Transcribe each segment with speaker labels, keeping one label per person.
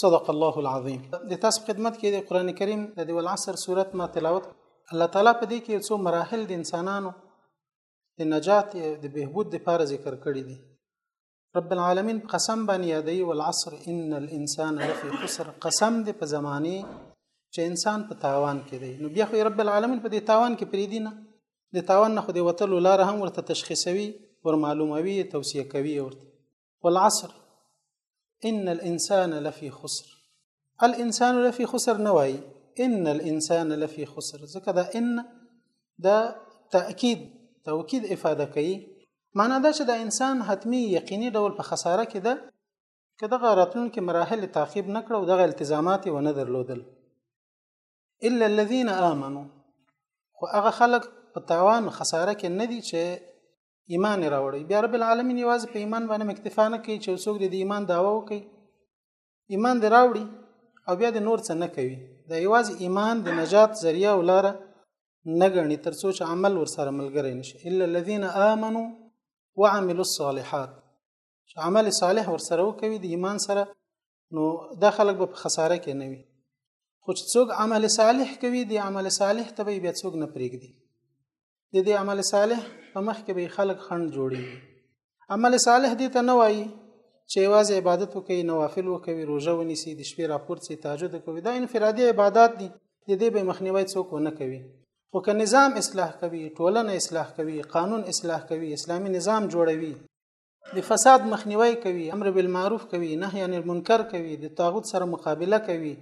Speaker 1: صدق الله العظیم د تاسو خدمت کې د قران کریم د دی العصر صورت ما تلاوت الله تعالی په دې کې څو مراحل د انسانانو د نجات د بهبود د لپاره ذکر کړی دي رب العالمین قسم باندې یادې والعصر ان الانسان لفی خسر قسم دې په زمانه چې انسان په تاوان کې دی نو بیا خو رب العالمین په دې تاوان کې پریدي نه د تاوان نه خو د وتلو لار هم ورته تشخیصوي ور معلوموي توصیه کوي ورته والعصر ان الانسان لفي خسر الانسان لفي خسر نوای ان الانسان لفي خسر ځکه دا ان دا تاکید توکید افاده کوي معنا دا چې دا انسان حتمی یقیني ډول په خساره کې ده که دغه راتلونکي مراحل تعقیب نکړه او دغه التزامات و نه درلودل الا الذين امنوا خو هغه خلک په تاوان خساره کې نه دي چې ایمان راوړي بیا رب العالمین یوازې په ایمان باندې اکتفا نه کوي چې څوک د ایمان داوا وکړي ایمان دی راوړي او بیا د نور څه نه کوي دا یوازې ایمان د نجات ذریعہ او لاره نه غني تر څو چې عمل ورسره ملګری نشي الا الذين امنوا وعملوا الصالحات چې عمل صالح ورسره وکوي د ایمان سره نو دا خلک به په خساره کې نه وي خو چې څوک عمل صالح کوي د عمل صالح ته به بیا څوک نه پرېږدي د دې عمل صالح په مخ کې به خلک خند جوړي عمل صالح دې ته نه وایي چې واځي عبادت وکړي نوافل وکړي روزه ونیسي د شپې راپورت سي تهجد کوي دا انفرادي عبادت دي د دې به مخنیوي څوک نه کوي خو که نظام اصلاح کوي ټولنه اصلاح کوي قانون اصلاح کوي اسلامي نظام جوړوي د فساد مخنیوي کوي امر بالمعروف کوي نهي عن المنکر کوي د طاغوت سره مقابله کوي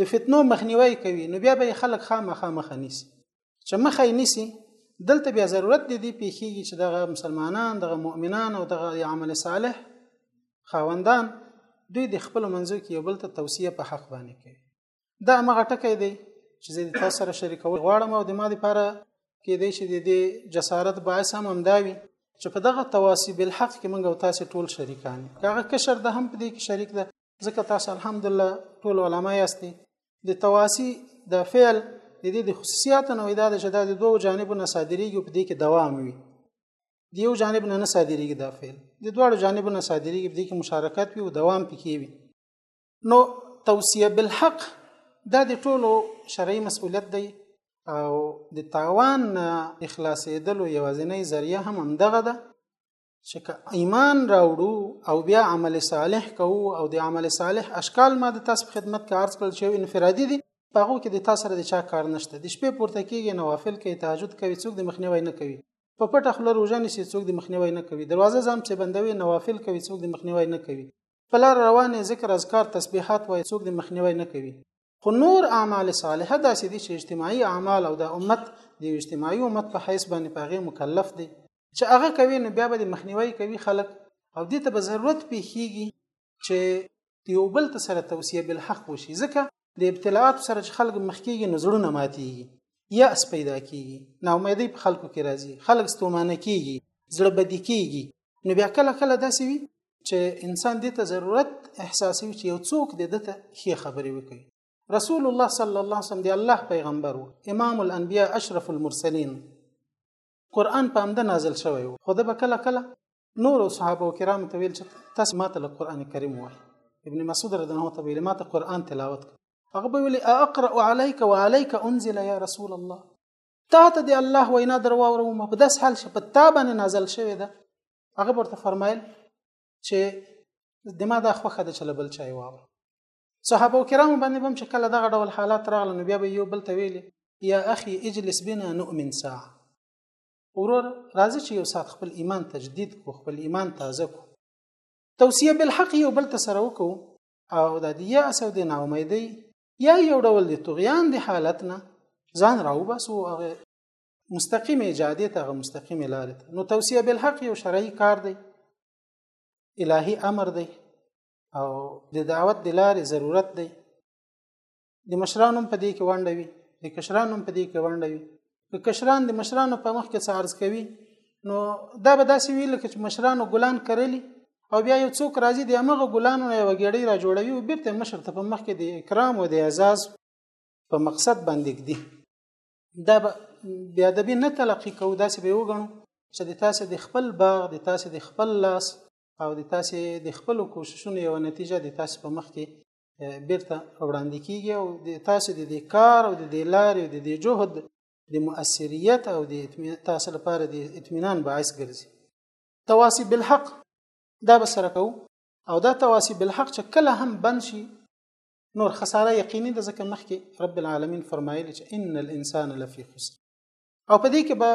Speaker 1: د فتنو مخنیوي کوي نو بیا به خلک خامخا مخه نیسي چې مخه یې نیسي دلته بیا ضرورت دی دی پیخیږي چې دغه مسلمانان دغه مؤمنان او دغه عمل صالح خاوندان دوی د خپل منځو کې یو بل ته توصیه په حق باندې کوي دا هغه ټکی دی چې زه تاسو سره شریکول غواړم او د ما لپاره کې دی چې د دې جسارت باعث هم همداوي چې په دغه تواسي بل حق کې موږ او تاسو ټول شریکان هغه کشر د هم په دې کې شریک ده ځکه تاسو الحمدلله ټول علما یاستئ د تواسي د فعل د دې د خصوصیات نو دا د جدا د دوه جانبو نه صادریږي په دې کې دوام وي د یو جانب نه نه صادریږي دا فعل د دواړو جانبو نه صادریږي په دې کې مشارکت وي او دوام پکې وي نو توصیه بالحق دا د ټولو شرعي مسؤلیت دی او د تاوان اخلاصېدلو یوازینۍ ذریعہ هم همدغه ده چې که ایمان راوړو او بیا عمل صالح کوو او د عمل صالح اشکال ما د تاسو خدمت کې عرض کړل چې انفرادي دي هغه کې د تاسو سره د چا کار نشته د شپې پورته کېږي نوافل کوي تهجد کوي څوک د مخنیوي نه کوي په پټه خوله روژه نیسي څوک د مخنیوي نه کوي دروازه ځان چې بندوي نوافل کوي څوک د مخنیوي نه کوي په لار روان یې ذکر اذکار تسبیحات وایي څوک د مخنیوي نه کوي خو نور اعمال صالحه داسې دي چې اجتماعي اعمال او د امت د اجتماعي امت په حیث باندې پاغه مکلف دي چې هغه کوي نو بیا به د مخنیوي کوي خلک او دې ته به ضرورت پیخیږي چې یو بل ته سره توصیه بالحق وشي ځکه د ابتلاعات سره چې خلک مخ کېږي نو زړونه ماتېږي یأس پیدا کېږي ناامیدۍ په خلکو کې راځي خلک ستومانه کېږي زړه بدی کېږي نو بیا کله کله داسې وي چې انسان دې ته ضرورت احساسوي چې یو څوک دې دته ښې خبرې وکړي رسول الله صلی الله علیه وسلم دی الله پیغمبر امام الانبیاء اشرف المرسلین قرآن په همده نازل شوی و خو ده به کله کله نورو صحابه کرامو ته ویل چې تاسو ماته له قرآن کریم وایي ابن مسعود رضی الله عنه ویل ماته قرآن تلاوت کړ هغه به ویل اقرأ عليك وعليك انزل يا رسول الله تا ته دی الله وینا درواوره مو په داس حال شپ تا باندې نازل شوی ده هغه ورته فرمایل چې دما دا خوخه د چل بل چای واوره صحابه کرامو باندې بم چې کله دغه ډول حالات راغله نو بیا به یو بل ته ویلي یا اخي اجلس بنا نؤمن ساعه ورور راځي چې یو سات خپل ایمان تجدید کو خپل ایمان تازه کو توصیه بالحق یو بل ته سره وکړو او د دې یاس او د ناامیدۍ یا یو ډول د طغیان د حالت نه ځان راوباسو هغه مستقیمه اجاده ته هغه مستقیمه لار ته نو توصیه بالحق یو شرعي کار دی الهي امر دی او د دعوت د لارې ضرورت دی د مشرانو په دې کې ونډه وي د کشرانو په دې کې ونډه وي که کشران د مشرانو په مخ کې څه عرض کوي نو دا به داسې وي لکه چې مشرانو ګلان کرلی او بیا یو څوک راځي د هغه ګلانو نه یو ګړی را جوړوي او بیرته مشر ته په مخ کې د اکرام او د اعزاز په مقصد باندې کړي دا به بیا د نه تلقي کو داسې به وګڼو چې د تاسو د خپل باغ د تاسو د خپل لاس او د تاسو د خپل کوششونو یو نتیجه د تاسو په مخ کې بیرته وړاندې کیږي او د تاسو د دې کار او د دې لارې او د دې جهد د مؤثریت او د تاسو لپاره د اطمینان باعث ګرځي تواصي بالحق دا به سره کوو او دا تواصي بالحق چې کله هم بند شي نور خساره یقیني د ځکه مخکې رب العالمین فرمایلی چې ان الانسان لفی خسر او په دې کې به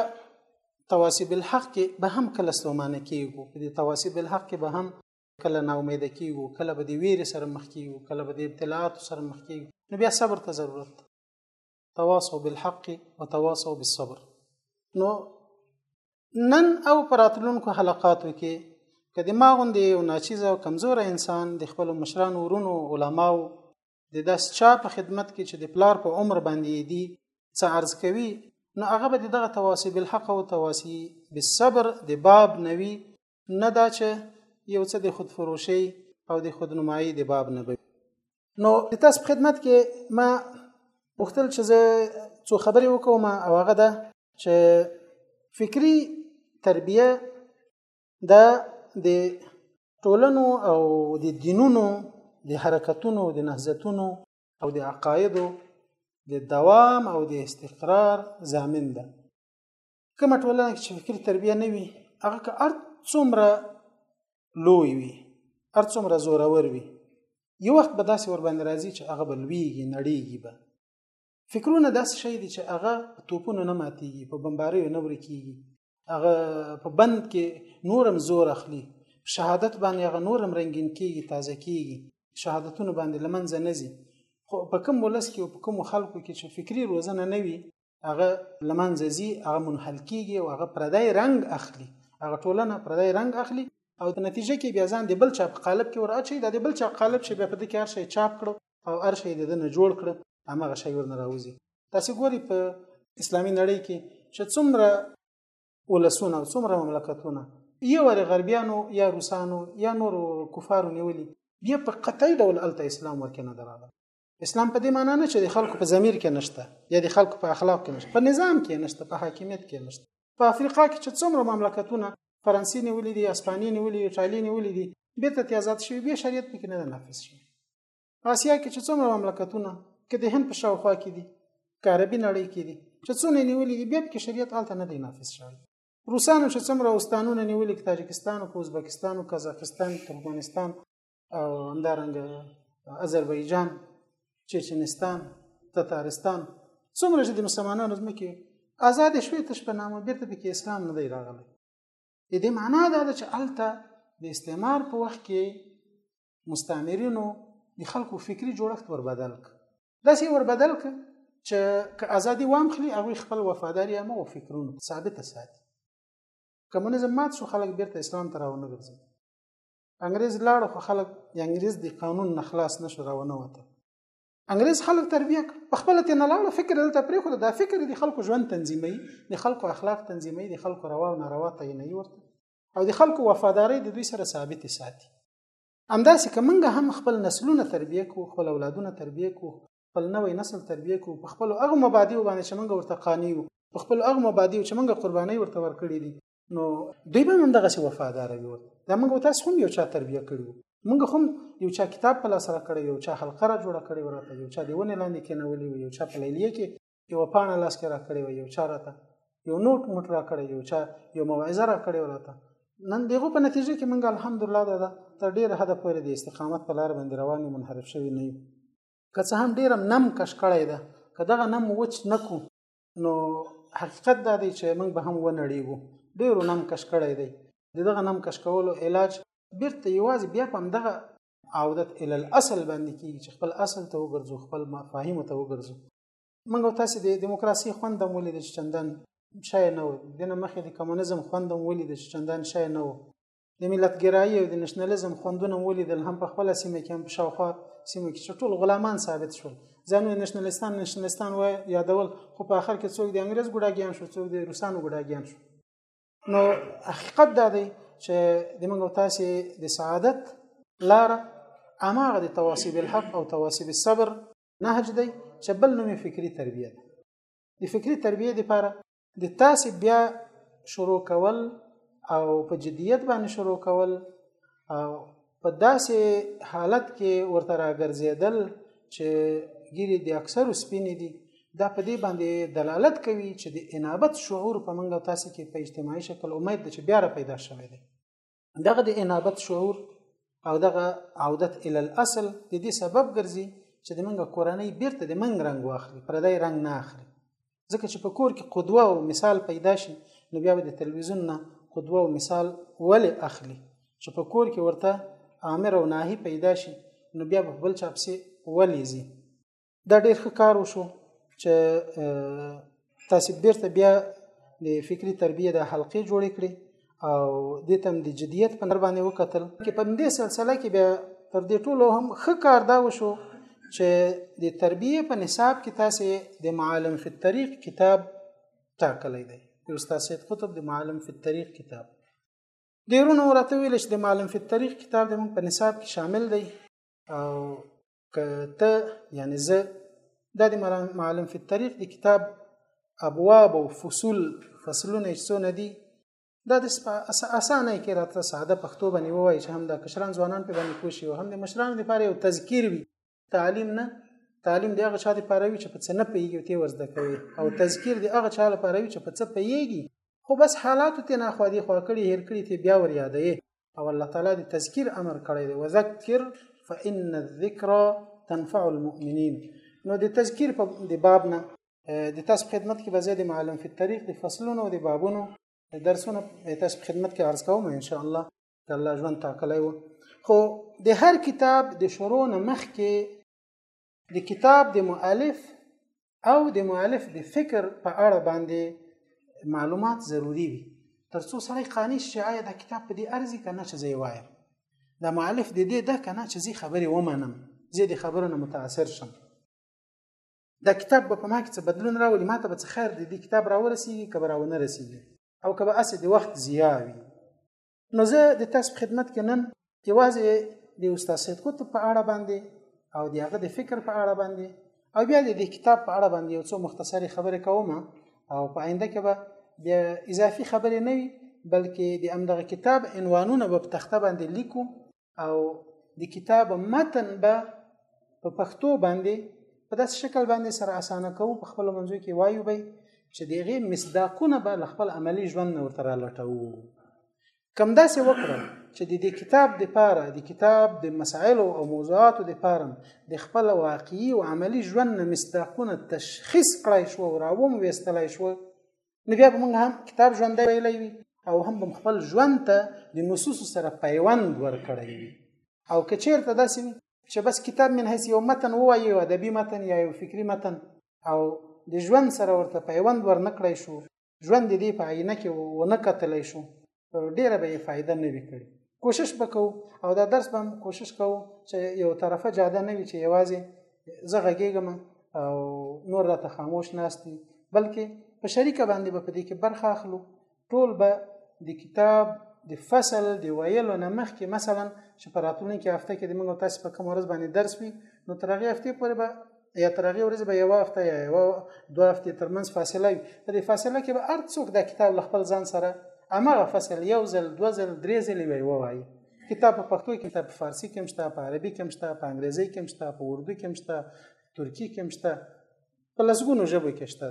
Speaker 1: تواسی بالحق کې به هم کله ستومانه کیږو په دې تواسی بالحق کې به هم کله نا امید کیږو کله به دې ویرې سره مخ کیږو کله به دې ابتلاعات سره مخ کیږو نو بیا صبر ته ضرورت تواصوا بالحق وتواصوا بالصبر نو نن او پراتلونکو حلقاتو کې کدی ما غوندې یو ناچیز او کمزور انسان د خپل مشران ورونو علماو د داس چا په خدمت کې چې د پلار په عمر باندې دي څه عرض کوي نو هغه به دغه تواصي بالحق او تواصي بالصبر د باب نوي نه دا چې یو څه د خود فروشي او د خود نمایي د باب نه نو د تاسو خدمت کې ما وختل چې زه څو خبرې وکوم او هغه ده چې فکری تربیه دا د ټولنو او د دینونو د حرکتونو د نهضتونو او د عقایدو د دوام او د استقرار ضامن ده کومه ټولنه چې فکري تربیه نه وي هغه که هر څومره لوی وي هر څومره زورور وي یو وخت به داسې ور باندې راځي چې هغه به لویږي نړیږي به فکرونه داسې شي دي چې هغه په توپونو نه ماتيږي په بمباریو نه ورکیږي هغه په بند کې نورم زور اخلي شهادت باندې هغه نورم رنگین کیږي تازه کیږي شهادتونه باندې لمنځه نه ځي خو په کوم ولس کې او په کوم خلکو کې چې فکری روزنه نه وي هغه لمنځه ځي هغه منحل کیږي او هغه پردای رنگ اخلي هغه ټولنه پردای رنگ اخلي او د نتیجه کې بیا ځان د بل چا په قالب کې ور اچي د بل چا قالب چې بیا په دې کې هر شي چاپ کړو او هر شی د نه جوړ کړ هغه شی ورنه راوځي تاسو ګوري په اسلامي نړۍ کې چې څومره ولسونه څومره مملکتونه یو ور غربیانو یا روسانو یا نور کفارو نیولي بیا په قطعي ډول الته اسلام ورکه نه دراله اسلام په دې معنی نه چې د خلکو په ضمیر کې نشته یا د خلکو په اخلاق کې نشته په نظام کې نشته په حاکمیت کې نشته په افریقا کې چې څومره مملکتونه فرانسې نیولې دي اسپانیې نیولې دي ایټالیا نیولې دي بیرته ته آزاد شوي بیا شریعت پکې نه نافذ شي آسیا کې چې څومره مملکتونه کې د هند په شاوخوا کې دي که عربي نړۍ کې دي چې څونه نیولې دي بیا پکې شریعت هلته نه دی نافذ شوی روسانو چې څومره اوستانونه نیولې کې تاجکستان او ازبکستان او قزاقستان ترکمنستان او همدارنګه آذربایجان چچنستان تتارستان څومره چې د مسلمانانو ځمکې آزاد شوې تش په نامه بیرته پکې اسلام نه دی راغلی د دې معنا دا ده چې الته د استعمار په وخت کې مستعمرینو د خلکو فکری جوړښت ور بدل ک داسې ور بدل ک چې که ازادي وام خلی هغه خپل وفاداری هم او فکرونه ثابت ساتي کمونیزم مات شو خلک بیرته اسلام ته راونه ګرځي انګريز لاړ خو خلک د انګريز د قانون نه خلاص نشو راونه وته انګريز خلک تربیه په خپل ته نه لاړ فکر دلته پرې خو دا فکر د خلکو ژوند تنظیمي د خلکو اخلاق تنظیمي د خلکو روا او ناروا ته نه ورته او د خلکو وفاداری د دوی سره ثابت ساتي همداسې که موږ هم خپل نسلونه تربیه کو خپل اولادونه تربیه کو خپل نوې نسل تربیه کو په خپل هغه مبادی باندې چې موږ ورته قانع یو په خپل هغه مبادی چې موږ قرباني ورته ورکړې دي نو دوی به هم دغه وفادار وي دا موږ تاسو هم یو چا تربیه کړو موږ هم یو چا کتاب په لاس را کړی یو چا حلقه را جوړه کړې ورته یو چا دیونه لاندې کېنولې یو چا په لیلیه کې یو پاڼه لاس کې را کړې یو چا راته یو نوټ موټ را کړی یو چا یو موعظه را کړې ورته نن دغه په نتیجه کې موږ الحمدلله دا تر ډیره حد پورې د استقامت په لار باندې روان یو منحرف شوی نه یو که څه هم ډیره نم کش کړی ده که دغه نم وچ نکو نو حقیقت دا دی چې موږ به هم ونړیږو ډیرو نم کش کړی دی دغه نم کش کولو علاج بیرته یوازې بیا په همدغه عودت ال الاصل باندې کیږي چې خپل اصل ته وګرځو خپل مفاهیم ته وګرځو موږ تاسو د دیموکراسي خوند هم ولید چې چندان شای نه و دنه مخې د کمونیزم خوند هم ولید چې چندان شای نه و د ملتګرایي او د نشنلیزم خوندونه ولیدل هم په خپل سیمه کې هم په شاوخوا سیمه کې چې ټول غلامان ثابت شول ځانو نشنلیستان نشنلیستان و یادول خو په اخر کې څوک د انګريز ګډاګیان شو څوک د روسانو ګډاګیان شو نو حقیقت دا دی چې د موږ تاسو د سعادت لار اماغه د تواسب الحق او تواسب الصبر نهج دی چې بل نومي فکری تربیه ده د فکری تربیه لپاره د تاسې بیا شروع کول او په جدیت باندې شروع کول او په داسې حالت کې ورته راګرځېدل چې ګیرې د اکثرو سپینې دي دا په دې باندې دلالت کوي چې د انابت شعور په منګه تاسو کې په اجتماعي شکل امید ده چې بیا را پیدا شوی دی دغه د انابت شعور او دغه عودت ال الاصل د دې سبب ګرځي چې د منګه کورنۍ بیرته د منګ رنگ واخلي پردای رنگ نه اخلي ځکه چې په کور کې قدوه او مثال پیدا شي نو بیا د تلویزیون نه قدوه او مثال ولې اخلي چې په کور کې ورته امر او ناهي پیدا شي نو بیا په بل چا پسې ولې ځي دا ډیر ښه کار وشو چې تاسو بیرته بیا د فکری تربیه د حلقې جوړې کړې او د تم د جدیت په نر باندې وکتل کې په دې سلسله کې بیا تر دې ټولو هم ښه کار دا وشو چې د تربیه په نصاب کې تاسو د معالم فی الطريق کتاب ټاکلی دی استاد سید قطب د معالم فی الطريق کتاب ډیرونه ورته ویل چې د معالم فی الطريق کتاب د موږ په نصاب کې شامل دی او که ته یعنی زه دا د معلم فی الطریق د کتاب ابواب او فصول فصلونه څونه دي دا د اسانه کې راته ساده پښتو باندې وای چې هم د کشران ځوانان په باندې کوشي او هم د مشرانو لپاره یو تذکیر وي تعلیم نه تعلیم دی هغه چا لپاره وي چې په څه نه پیږي او ته ورزده کوي او تذکیر دی هغه چا لپاره وي چې په څه پیږي خو بس حالات ته نه خو دی خو کړي هیر کړي ته بیا ور یادې او الله تعالی د تذکیر امر کړی دی وذکر فإن الذکر تنفع المؤمنین نو د تذکیر په د باب نه د تاسو خدمت کې بزید معلم فی الطريق د فصلونو او د بابونو درسونه تاسو خدمت کې عرض کوم ان شاء الله د الله ژوند تاکلی وو خو د هر کتاب د شروع نه مخکې د کتاب د مؤلف او د مؤلف د فکر په اړه باندې معلومات ضروری وي ترڅو سړی قانع شي آیا دا کتاب په دې ارزي کنه چې زه وایم دا مؤلف د دې ده کنه چې زه خبرې ومنم زه د خبرو نه متاثر شم دا کتاب به په ما کې څه بدلون راولي ما ته به څه خیر دی دې کتاب راورسیږي که به راونه رسیږي او که به اسې د وخت ضیاع وي نو زه د تاسو خدمت کې نن یوازې د استاد سید قطب په اړه باندې او د هغه د فکر په اړه باندې او بیا د کتاب په اړه باندې یو څو مختصری خبرې کوم او په آینده کې به د اضافي خبرې نه وي بلکې د امدغه کتاب عنوانونه به په تخته باندې لیکو او د کتاب متن به په پښتو باندې په داس شکل باندې سره اسانه کوو په خپل منځو کې وایو به چې دغه مصداقونه به خپل عملی ژوند نور تر لټو کم داسې وکړم چې د دې کتاب د پاره د کتاب د مسائل او موضوعاتو د پاره د خپل واقعي او عملی ژوند نه مصداقونه تشخیص کړای شو او راوم وستلای شو نو بیا به موږ هم کتاب ژوندی ویلی وي او هم به خپل ژوند ته د نصوصو سره پیوند ورکړی وي او که چیرته داسې وي چې بس کتاب من حیث یو متن ووایي یو ادبي متن یا یو فکري متن او د ژوند سره ورته پیوند ورنکړی شو ژوند دې په عینه کې ونه کتلی شو ډیره به یې فایده نه وي کړې کوشش وکړو او دا درس به کوشش کوو چې یو طرفه جاده نه وي چې یوازې زه غږېږم او نور راته خاموش ناستي بلکې په شریکه باندې به په دې کې برخه اخلو ټول به د کتاب د فصل د ویلو نه مخکې مثلا چې په راتلونکي هفته کې د موږ تاسو په کوم ورځ باندې درس وي نو تر هغه هفته پورې به یا تر هغه ورځې به یو هفته یا یو دوه هفتې ترمنځ فاصله وي په دې فاصله کې به هر څوک دا کتاب له خپل ځان سره امغه فصل یو ځل دوه ځل درې ځلې وی ووایي کتاب په پښتو کې کتاب په فارسی کې مشته په عربي کې مشته په انګریزي کې مشته په اردو کې مشته ترکی کې مشته په لسګونو ژبو کې شته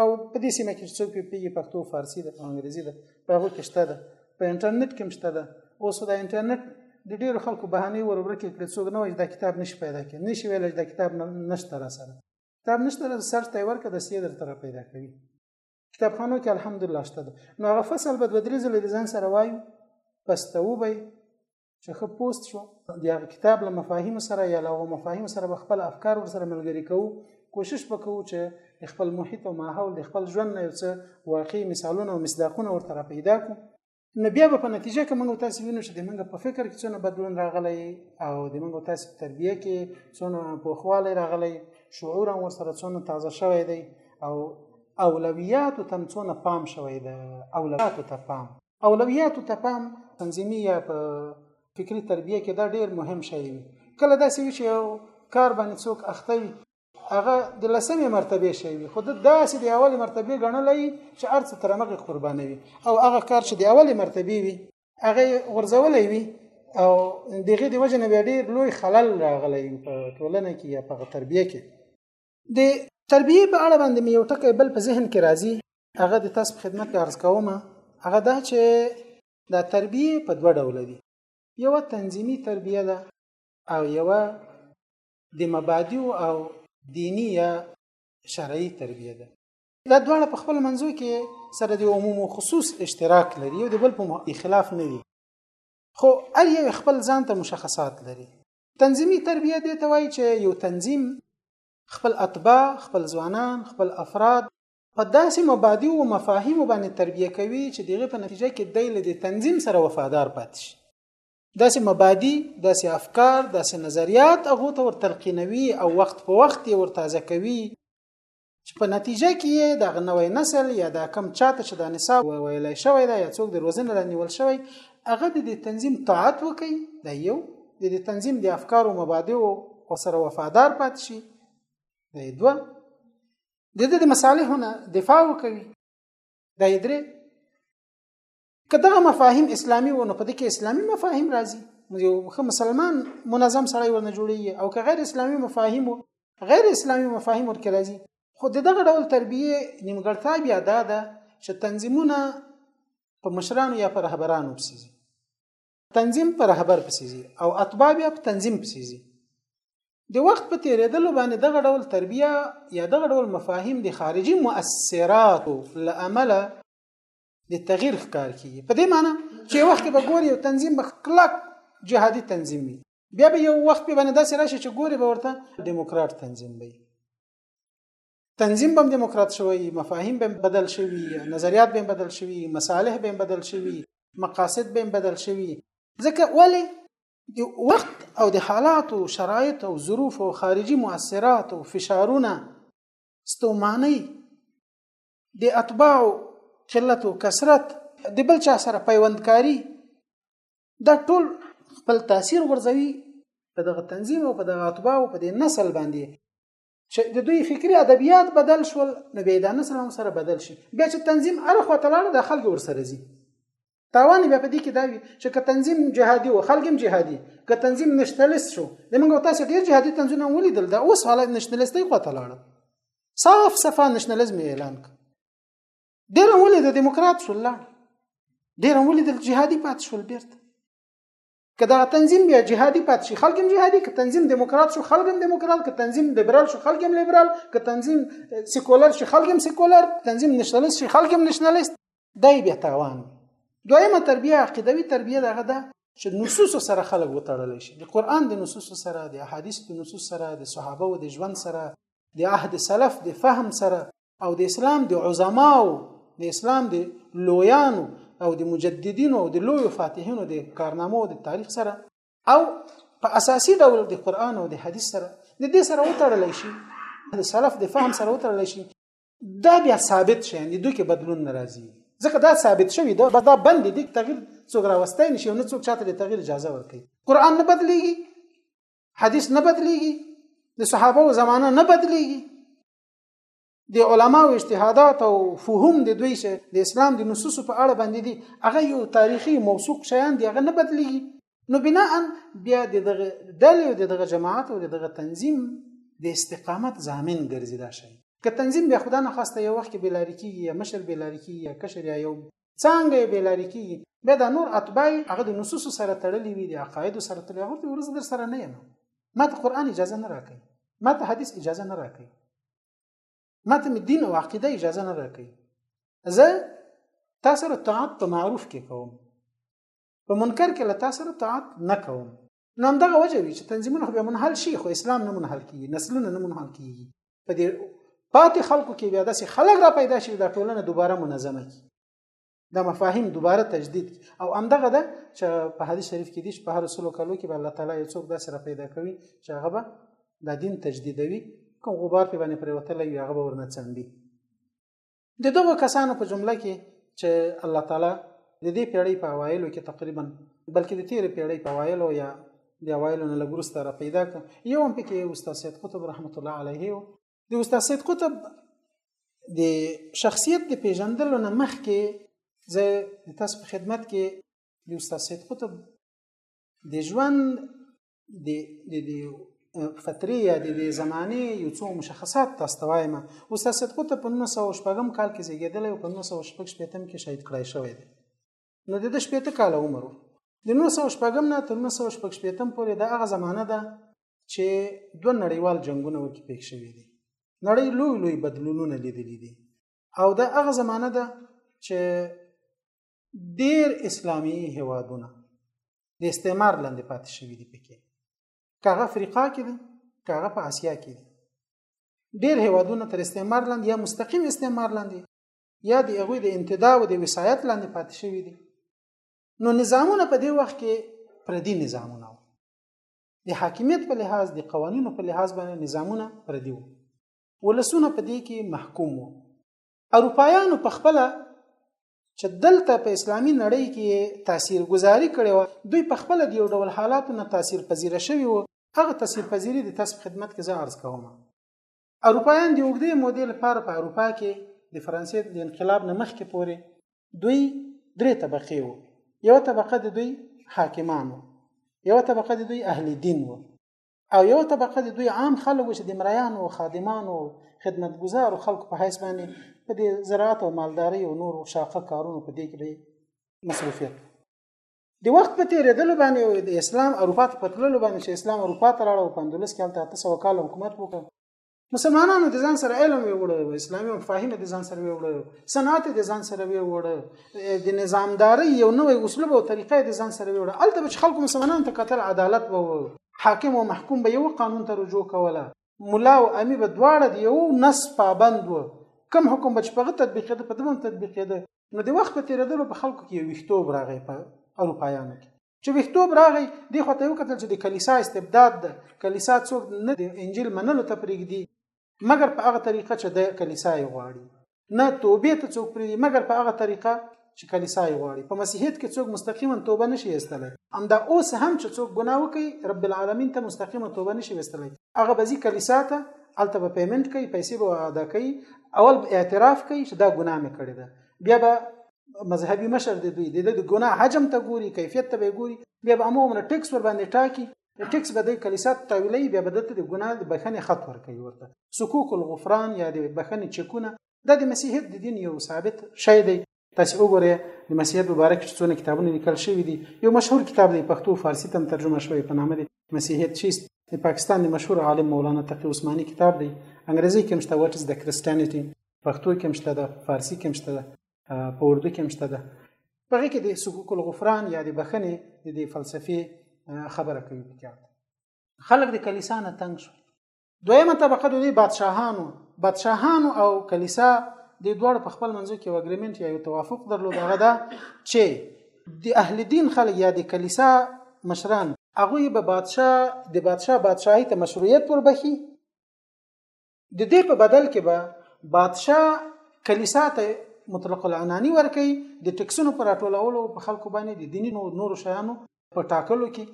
Speaker 1: او په دې سیمه کې څوک پیږي پښتو فارسی ده انګریزي ده په هغه کې شته ده په انټرنیټ کې شته ده اوس دا انټرنیټ د ډیرو خلکو بهانه ورورکه کړي څوک نه وایي دا کتاب نشي پیدا کړي نشي ویل دا کتاب نشته را سره کتاب نشته را سر ته ورکه د سیې در تر پیدا کوي کتابخانو کې الحمدلله شته ده نو هغه فصل به د درې ځله ځان سره وایو پستو به چې خه پوسټ شو د هغه کتاب له مفاهیم سره یا له مفاهیم سره به خپل افکار ور سره ملګری کوو کوشش وکړو چې خپل محیط او ماحول د خپل ژوند نه یو څه واقعي مثالونه او مصداقونه ورته پیدا کړو نو بیا به په نتیجه کې موږ تاسو وینو چې د موږ په فکر کې څونه بدلون راغلی او د موږ تاسو په تربیه کې څونه پوخوالی راغلی شعور هم ورسره څونه تازه شوی دی او اولویاتو ته څونه پام شوی دی اولویاتو ته پام اولویاتو ته پام تنظیمي یا په فکری تربیه کې دا ډیر مهم شی وي کله داسې وي چې یو کار باندې څوک اخته وي هغه د لسمې مرتبه شی وي خو د داسې د اولې مرتبه ګڼلای چې ارڅ تر مغه قرباني وي او هغه کار چې د اولې مرتبه وي هغه غرزولې وي او دغه د وجه نه ډیر لوی خلل راغلی په ټولنه کې یا په تربیه کې د تربیه په اړه باندې مې یو ټکی بل په ذهن کې راځي هغه د تاسو خدمت کې عرض کوم هغه دا چې دا تربیه په دوه ډول دي یو تنظیمی تربیه ده او یو د مبادی او دینی یا شرعي تربیه ده دا دواړه په خپل منځو کې سره د عموم او خصوص اشتراک لري او د بل په خلاف نه دي خو هر یو خپل ځان ته مشخصات لري تنظیمي تربیه دې ته وایي چې یو تنظیم خپل اتباع، خپل ځوانان، خپل افراد په داسې مبادیو او مفاهیمو باندې تربیه کوي چې دغه په نتیجه کې دی له تنظیم سره وفادار پاتې شي. داسې مبادی، داسې افکار، داسې نظریات هغه ته ور تلقینوي او وخت په وخت یې ور تازه کوي چې په نتیجه کې یې د غنوې نسل یا د کم چاته چې د نصاب ویلای شوی دا یا څوک د روزنې لاندې نیول شوی هغه د دې تنظیم طاعت وکړي دا یو د دې تنظیم د افکار او مبادئ او سره وفادار پاتې شي دا دوه د دې د مصالحونه دفاع وکوي دا درې که دغه مفاهیم اسلامي و نو په دې کې اسلامي مفاهیم راځي یو ښه مسلمان منظم سړی ورنه جوړیږي او که غیر اسلامي مفاهیم غیر اسلامي مفاهیم ورکه راځي خو د دغه ډول تربیه نیمګړتیا بیا دا ده چې تنظیمونه په مشرانو یا په رهبرانو پسې ځي تنظیم په رهبر پسې ځي او اتباع بیا په تنظیم پسې ځي د وخت په تیریدلو باندې دغه ډول تربیه یا دغه ډول مفاهیم د خارجي مؤثراتو لامل د تغییر ښکار کیږي په دې معنی چې وخت به ګوري یو تنظیم به کلک جهادي تنظیم وي بیا به یو وخت به باندې داسې راشي چې ګوري به ورته دیموکرات تنظیم وي تنظیم به دیموکرات شوی مفاهیم به بدل شوی نظریات به بدل شوی مصالح به بدل شوی مقاصد به بدل شوی ځکه ولی د وخت او د حالات او شرایط او ظروف او خارجي مؤثرات او فشارونه ستوماني د اتباع قلت او کثرت د بل چا سره پیوندکاری دا ټول خپل تاثیر ورځوي په دغه تنظیم او په دغه اتباع او په دې نسل باندې چې د دوی فکری ادبیات بدل شول نو بیا دا نسل هم سره بدل شي بیا چې تنظیم ارخ وتلاړه د خلکو ورسره زی تاوان بیا په دې کې دا وي چې که تنظیم جهادي و خلک هم جهادي که تنظیم نشنلیست شو د موږ تاسو ډیر جهادي تنظیمونه ولیدل دا اوس حالت نشنلیستي خو ته لاړل صاف صفا نشنلیزم اعلان کړ ډیر ولې د دیموکرات شول لاړ ډیر ولې د جهادي پات شول بیرته که دغه تنظیم بیا جهادي پات شي خلک هم جهادي که تنظیم دیموکرات شو خلک هم دیموکرات که تنظیم لیبرال شو خلک هم لیبرال که تنظیم سیکولر شي خلک هم سیکولر تنظیم نشنلیست شي خلک هم نشنلیست دای بیا تاوان دویمه تربیه عقیدوي تربیه دغه ده چې نصوص سره خلک وتړل شي د قران د نصوص سره د احادیث د نصوص سره د صحابه او د ژوند سره د عهد سلف د فهم سره او د اسلام د عظماو د اسلام د لویانو او د مجددینو او د لوی فاتحینو د کارنامو د تاریخ سره او په اساسي ډول د قران او د حدیث سره د دې سره وتړل شي د سلف د فهم سره وتړل شي دا بیا ثابت شي یعنی دوی کې بدلون ناراضي ځکه دا ثابت شوی دا بس دا بند دي تغیر څوک راوستای نشي نه څوک چاته د تغیر اجازه ورکړي قران نه بدليږي حدیث نه بدليږي د صحابه زمانه نه بدليږي د علماو اجتهادات او فهم د دوی چې د اسلام د نصوص په اړه باندې دي هغه یو تاریخي موثوق شیان دی هغه نه بدلیږي نو بنا بیا د دغه ډلې او د دغه جماعت او د دغه تنظیم د استقامت ضامن ګرځي دا شی که تنظیم بیا خدانه خواسته یو وخت کې بلاری کیږي یا مشر بلاری کیږي یا کشر یا یو څنګه یې بیلاری کیږي بیا دا نور اتباع هغه د نصوص سره تړلې وي د عقاید سره تړلې هغه ته ورز در سره نه یم ما ته قران اجازه نه راکړي ما ته حدیث اجازه نه راکړي ما ته دین او عقیده اجازه نه راکړي زه تاسو سره طاعت په معروف کې کوم په منکر کې له تاسو سره طاعت نه کوم نو همدغه وجه وي چې تنظیمونه خو بیا منحل شي خو اسلام نه منحل کیږي نسلونه نه منحل کیږي په دې پاتې خلکو کې بیا داسې خلک را پیدا شي دا ټولنه دوباره منظمه کی دا مفاهیم دوباره تجدید او همدغه ده چې په حدیث شریف کې دي چې په هر سلو کالو کې به الله تعالی یو څوک داسې را پیدا کوي چې هغه به دا دین تجدیدوي کوم غبار په باندې پرې وتلی وي هغه به ورنه څنډي د دغو کسانو په جمله کې چې الله تعالی د دې پیړۍ په اوایلو کې تقریبا بلکې د تیرې پیړۍ په اوایلو یا د اوایلو نه لګورسته را پیدا ک یو هم پکې استاد سید قطب رحمت الله علیه د استاد سید قطب د شخصیت د پیژندلو نه مخکې زه د تاسو په خدمت کې د استاد سید قطب د ژوند د د د فترې یا د زمانه یو څو مشخصات تاسو ته وایم اوس تاسو خو ته په 1914 کال کې زیږیدل او په 1915 کې شهید کړای شوی دی نو د 18 کال عمر د 1914 نه تر 1915 پورې د هغه زمانه ده چې دوه نړیوال جنگونه ورکې پېښ شوي دي نړۍ لوی لوی بدلونونه لیدلي دي او دا هغه زمانه ده چې ډیر اسلامی هوادونه د استعمار لاندې پاتې شوی دی پکې کاغه افریقا کې دی کاغه په اسیا کې دی ډیر هوادونه تر استعمار لاندې یا مستقیم استعمار لاندې یا د هغوی د انتدا او د وسایت لاندې پاتې شوی دی نو نظامونه په دې وخت کې پردي نظامونه وو د حاکمیت په لحاظ د قوانینو په لحاظ باندې نظامونه پردي وو ولسونه په دې کې محکوم وو اروپایانو په خپل چې دلته په اسلامي نړۍ کې تاثیرګذاري کړې وه دوی په خپل د یو ډول حالاتو نه تاثیر پذیره شوي وو هغه تاثیر پذیری د تاسو خدمت کې زه عرض کوم اروپایان د وګړي مودې لپاره په اروپا کې د فرانسې د انقلاب نه مخکې پورې دوی درې طبقې وو یو طبقه د دوی حاکمانو یو طبقه د دوی اهل دین وو او یو طبقه د دوی عام خلک چې د مریانو او خادمانو خدمتګزار خلکو په حیث باندې په دې زراعت او مالداري او نور شاقه کارونو په دې کې به مصروفیت د وخت په تیریدلو باندې د اسلام اروپا ته پتللو باندې چې اسلام اروپا ته راړو په اندلس کې هلته 800 کال حکومت وکړ مسلمانانو د ځان سره علم ویوړو اسلامي مفاهیم د ځان سره ویوړو صنعت د ځان سره ویوړو د نظامداري یو نوې اسلوب او طریقې د ځان سره ویوړو الته به خلکو مسلمانانو ته قتل عدالت وو حاکم او محکوم به یو قانون ته رجوع کوله مولا او امي به دواړه د یو نس پابند وو کم حکم به چې په تطبیق کېده په دمن تطبیق کېده نو د وخت په تیریدلو په خلکو کې یو ویښتوب راغی په اروپایانو کې چې ویښتوب راغی دی خو ته وکتل چې د کلیسا استبداد ده کلیسا څوک نه د انجیل منلو ته پرېږدي مګر په هغه طریقه چې د کلیسا یې غواړي نه توبې ته څوک پرېږدي مګر په هغه طریقه چې کلیسا یې غواړي په مسیحیت کې څوک مستقیما توبه نشي ایستلی همدا اوس هم چې څوک ګناه وکړي رب العالمین ته مستقیما توبه نشي ایستلی هغه به ځي کلیسا ته هلته به پیمنټ کوي پیسې به ادا کوي اول به اعتراف کوي چې دا ګناه مې کړې ده بیا به مذهبي مشر دی دوی د د ګناه حجم ته ګوري کیفیت ته به ګوري بیا به عموما ټیکس ور باندې ټاکي ټیکس به د کلیسا تولې بیا به د ګناه د بخنې خط ور کوي ورته سکوک الغفران یا د بخنې چکونه د د مسیحیت د دین یو ثابت شی دی تاسو وګورئ د مسیحیت مبارک چې څونه کتابونه لیکل شوی دي یو مشهور کتاب دی پښتو فارسی تم ترجمه شوی په نامه دی مسیحیت چیست د پاکستان د مشهور عالم مولانا تقی عثماني کتاب دی انګریزي کې مشته واټس د کریسټانیټي پښتو کې هم شته ده فارسی کې هم شته ده په اردو کې هم شته ده په هغې کې د سکوک الغفران یا د بخښنې د دې فلسفې خبره کوي پکې خلک د کلیسا نه تنګ شو دویمه طبقه د دې بادشاهانو بادشاهانو او کلیسا د دواړو په خپل منځو کې یو اګریمنټ یا یو توافق درلود هغه دا چې د اهل دین خلک یا د کلیسا مشران هغه به بادشاه د بادشاه بادشاهي ته مشروعیت وربخي د دې په بدل کې به بادشاه کلیسا ته مطلق العنانی ورکي د ټکسونو پر ټولولو په خلکو باندې د دیني نورو شیانو په ټاکلو کې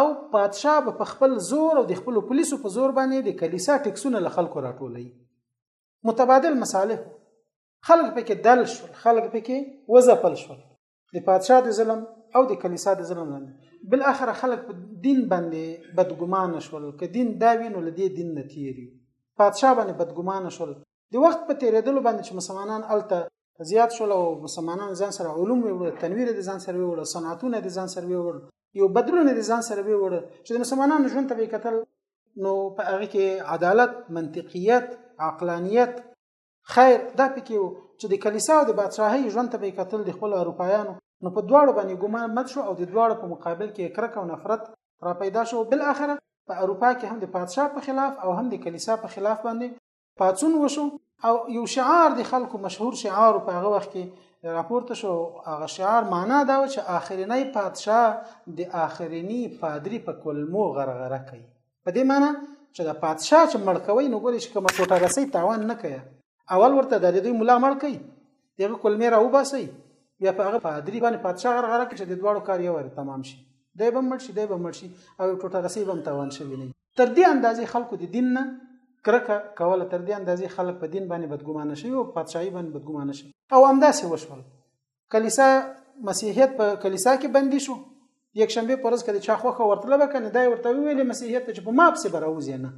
Speaker 1: او بادشاه به په خپل زور او د خپل پولیسو په زور باندې د کلیسا ټکسونه له خلکو راټولوي متبادل مصالح خلک پکې دل شول خلک پکې وځپل شول د پادشاه د ظلم او د کلیسا د ظلم لاندې بل اخر خلک په دین باندې بدګمان شول که دین دا وینو لدی دین نه تیری پادشاه باندې بدګمان شول د وخت په تیریدلو باندې چې مسلمانان الته زیات شول او مسلمانان ځان سره علوم ویوړل تنویر د ځان سره ویوړل صنعتونه د ځان سره ویوړل یو بدلون د ځان سره ویوړل چې د مسلمانانو ژوند ته به کتل نو په هغه کې عدالت منطقیت عقلانیت خیر دا پکې و چې د کلیسا او د بادشاهي ژوند ته به کتل د خپل اروپایانو نو په دواړو باندې ګمان مت شو او د دواړو په مقابل کې کرک او نفرت را پیدا شو بل اخره په اروپا کې هم د پادشاه په خلاف او هم د کلیسا په خلاف باندې پاتون وشو او یو شعار د خلکو مشهور شعار په هغه وخت کې راپورته شو هغه شعار معنا دا و چې آخرینی پادشاه د آخرینی پادری په کلمو غرغره کوي په دې معنی چې د پادشاه چې مړ کوي نو ګوري چې کوم ټوټه رسي تاوان نه کوي اول ورته د دې مولا مړ کوي دغه کلمې را وباسي بیا په هغه پادری باندې پادشاه غرغره کې چې د دواړو کار یو تمام شي دی به مړ شي دی به مړ شي او ټوټه رسي به تاوان شوی نه تر دې اندازې خلکو د دین نه کرکه کوله تر دې اندازې خلک په دین باندې بدګمانه شي او پادشاهي باندې بدګمانه شي او همداسې وشول کلیسا مسیحیت په کلیسا کې بندي شو یک شنبه پر ورځ کله چا خوخه ورتله وکنه دا ورته ویلې مسیحیت چې په ما پسې براوځي نه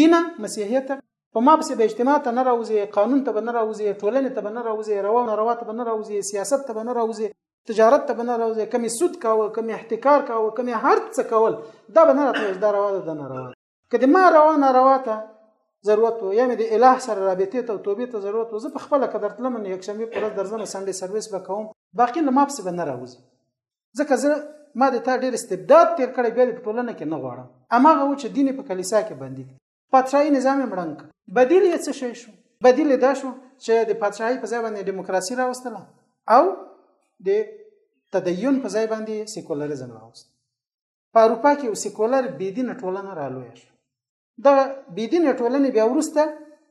Speaker 1: دینه مسیحیت په ما پسې به اجتماع ته نه راوځي قانون ته به نه راوځي ټولنې ته به نه راوځي روا نه روا ته به نه راوځي سیاست ته به نه راوځي تجارت ته به نه راوځي کمی سود کاوه کمی احتکار کاوه کمی هر څه کول دا به نه راته دا روا ده نه روا که د ما روا نه روا ته ضرورت و یا مې د الٰه سره رابطې ته او توبې ته ضرورت و زه په خپله که درتلم نو یکشنبې په ورځ درځم سنډې سرویس به کوم باقي له ما پسې به نه راوځي ځکه زه ما د تا ډېر استبداد تېر کړی بیا دې په ټولنه کې نه غواړم هماغه و چې دین په کلیسا کې بندي کړ پادشاهي نظام یې مړنګ کړ بدیل یې څه شی شو بدیل یې دا شو چې د پادشاهي په ځای باندې دیموکراسي راوستله او د تدین په ځای باندې سیکولریزم راوست په اروپا کې یو سیکولر بيدینه ټولنه را لویه شوه دا بيدینه ټولنه بیا ورسته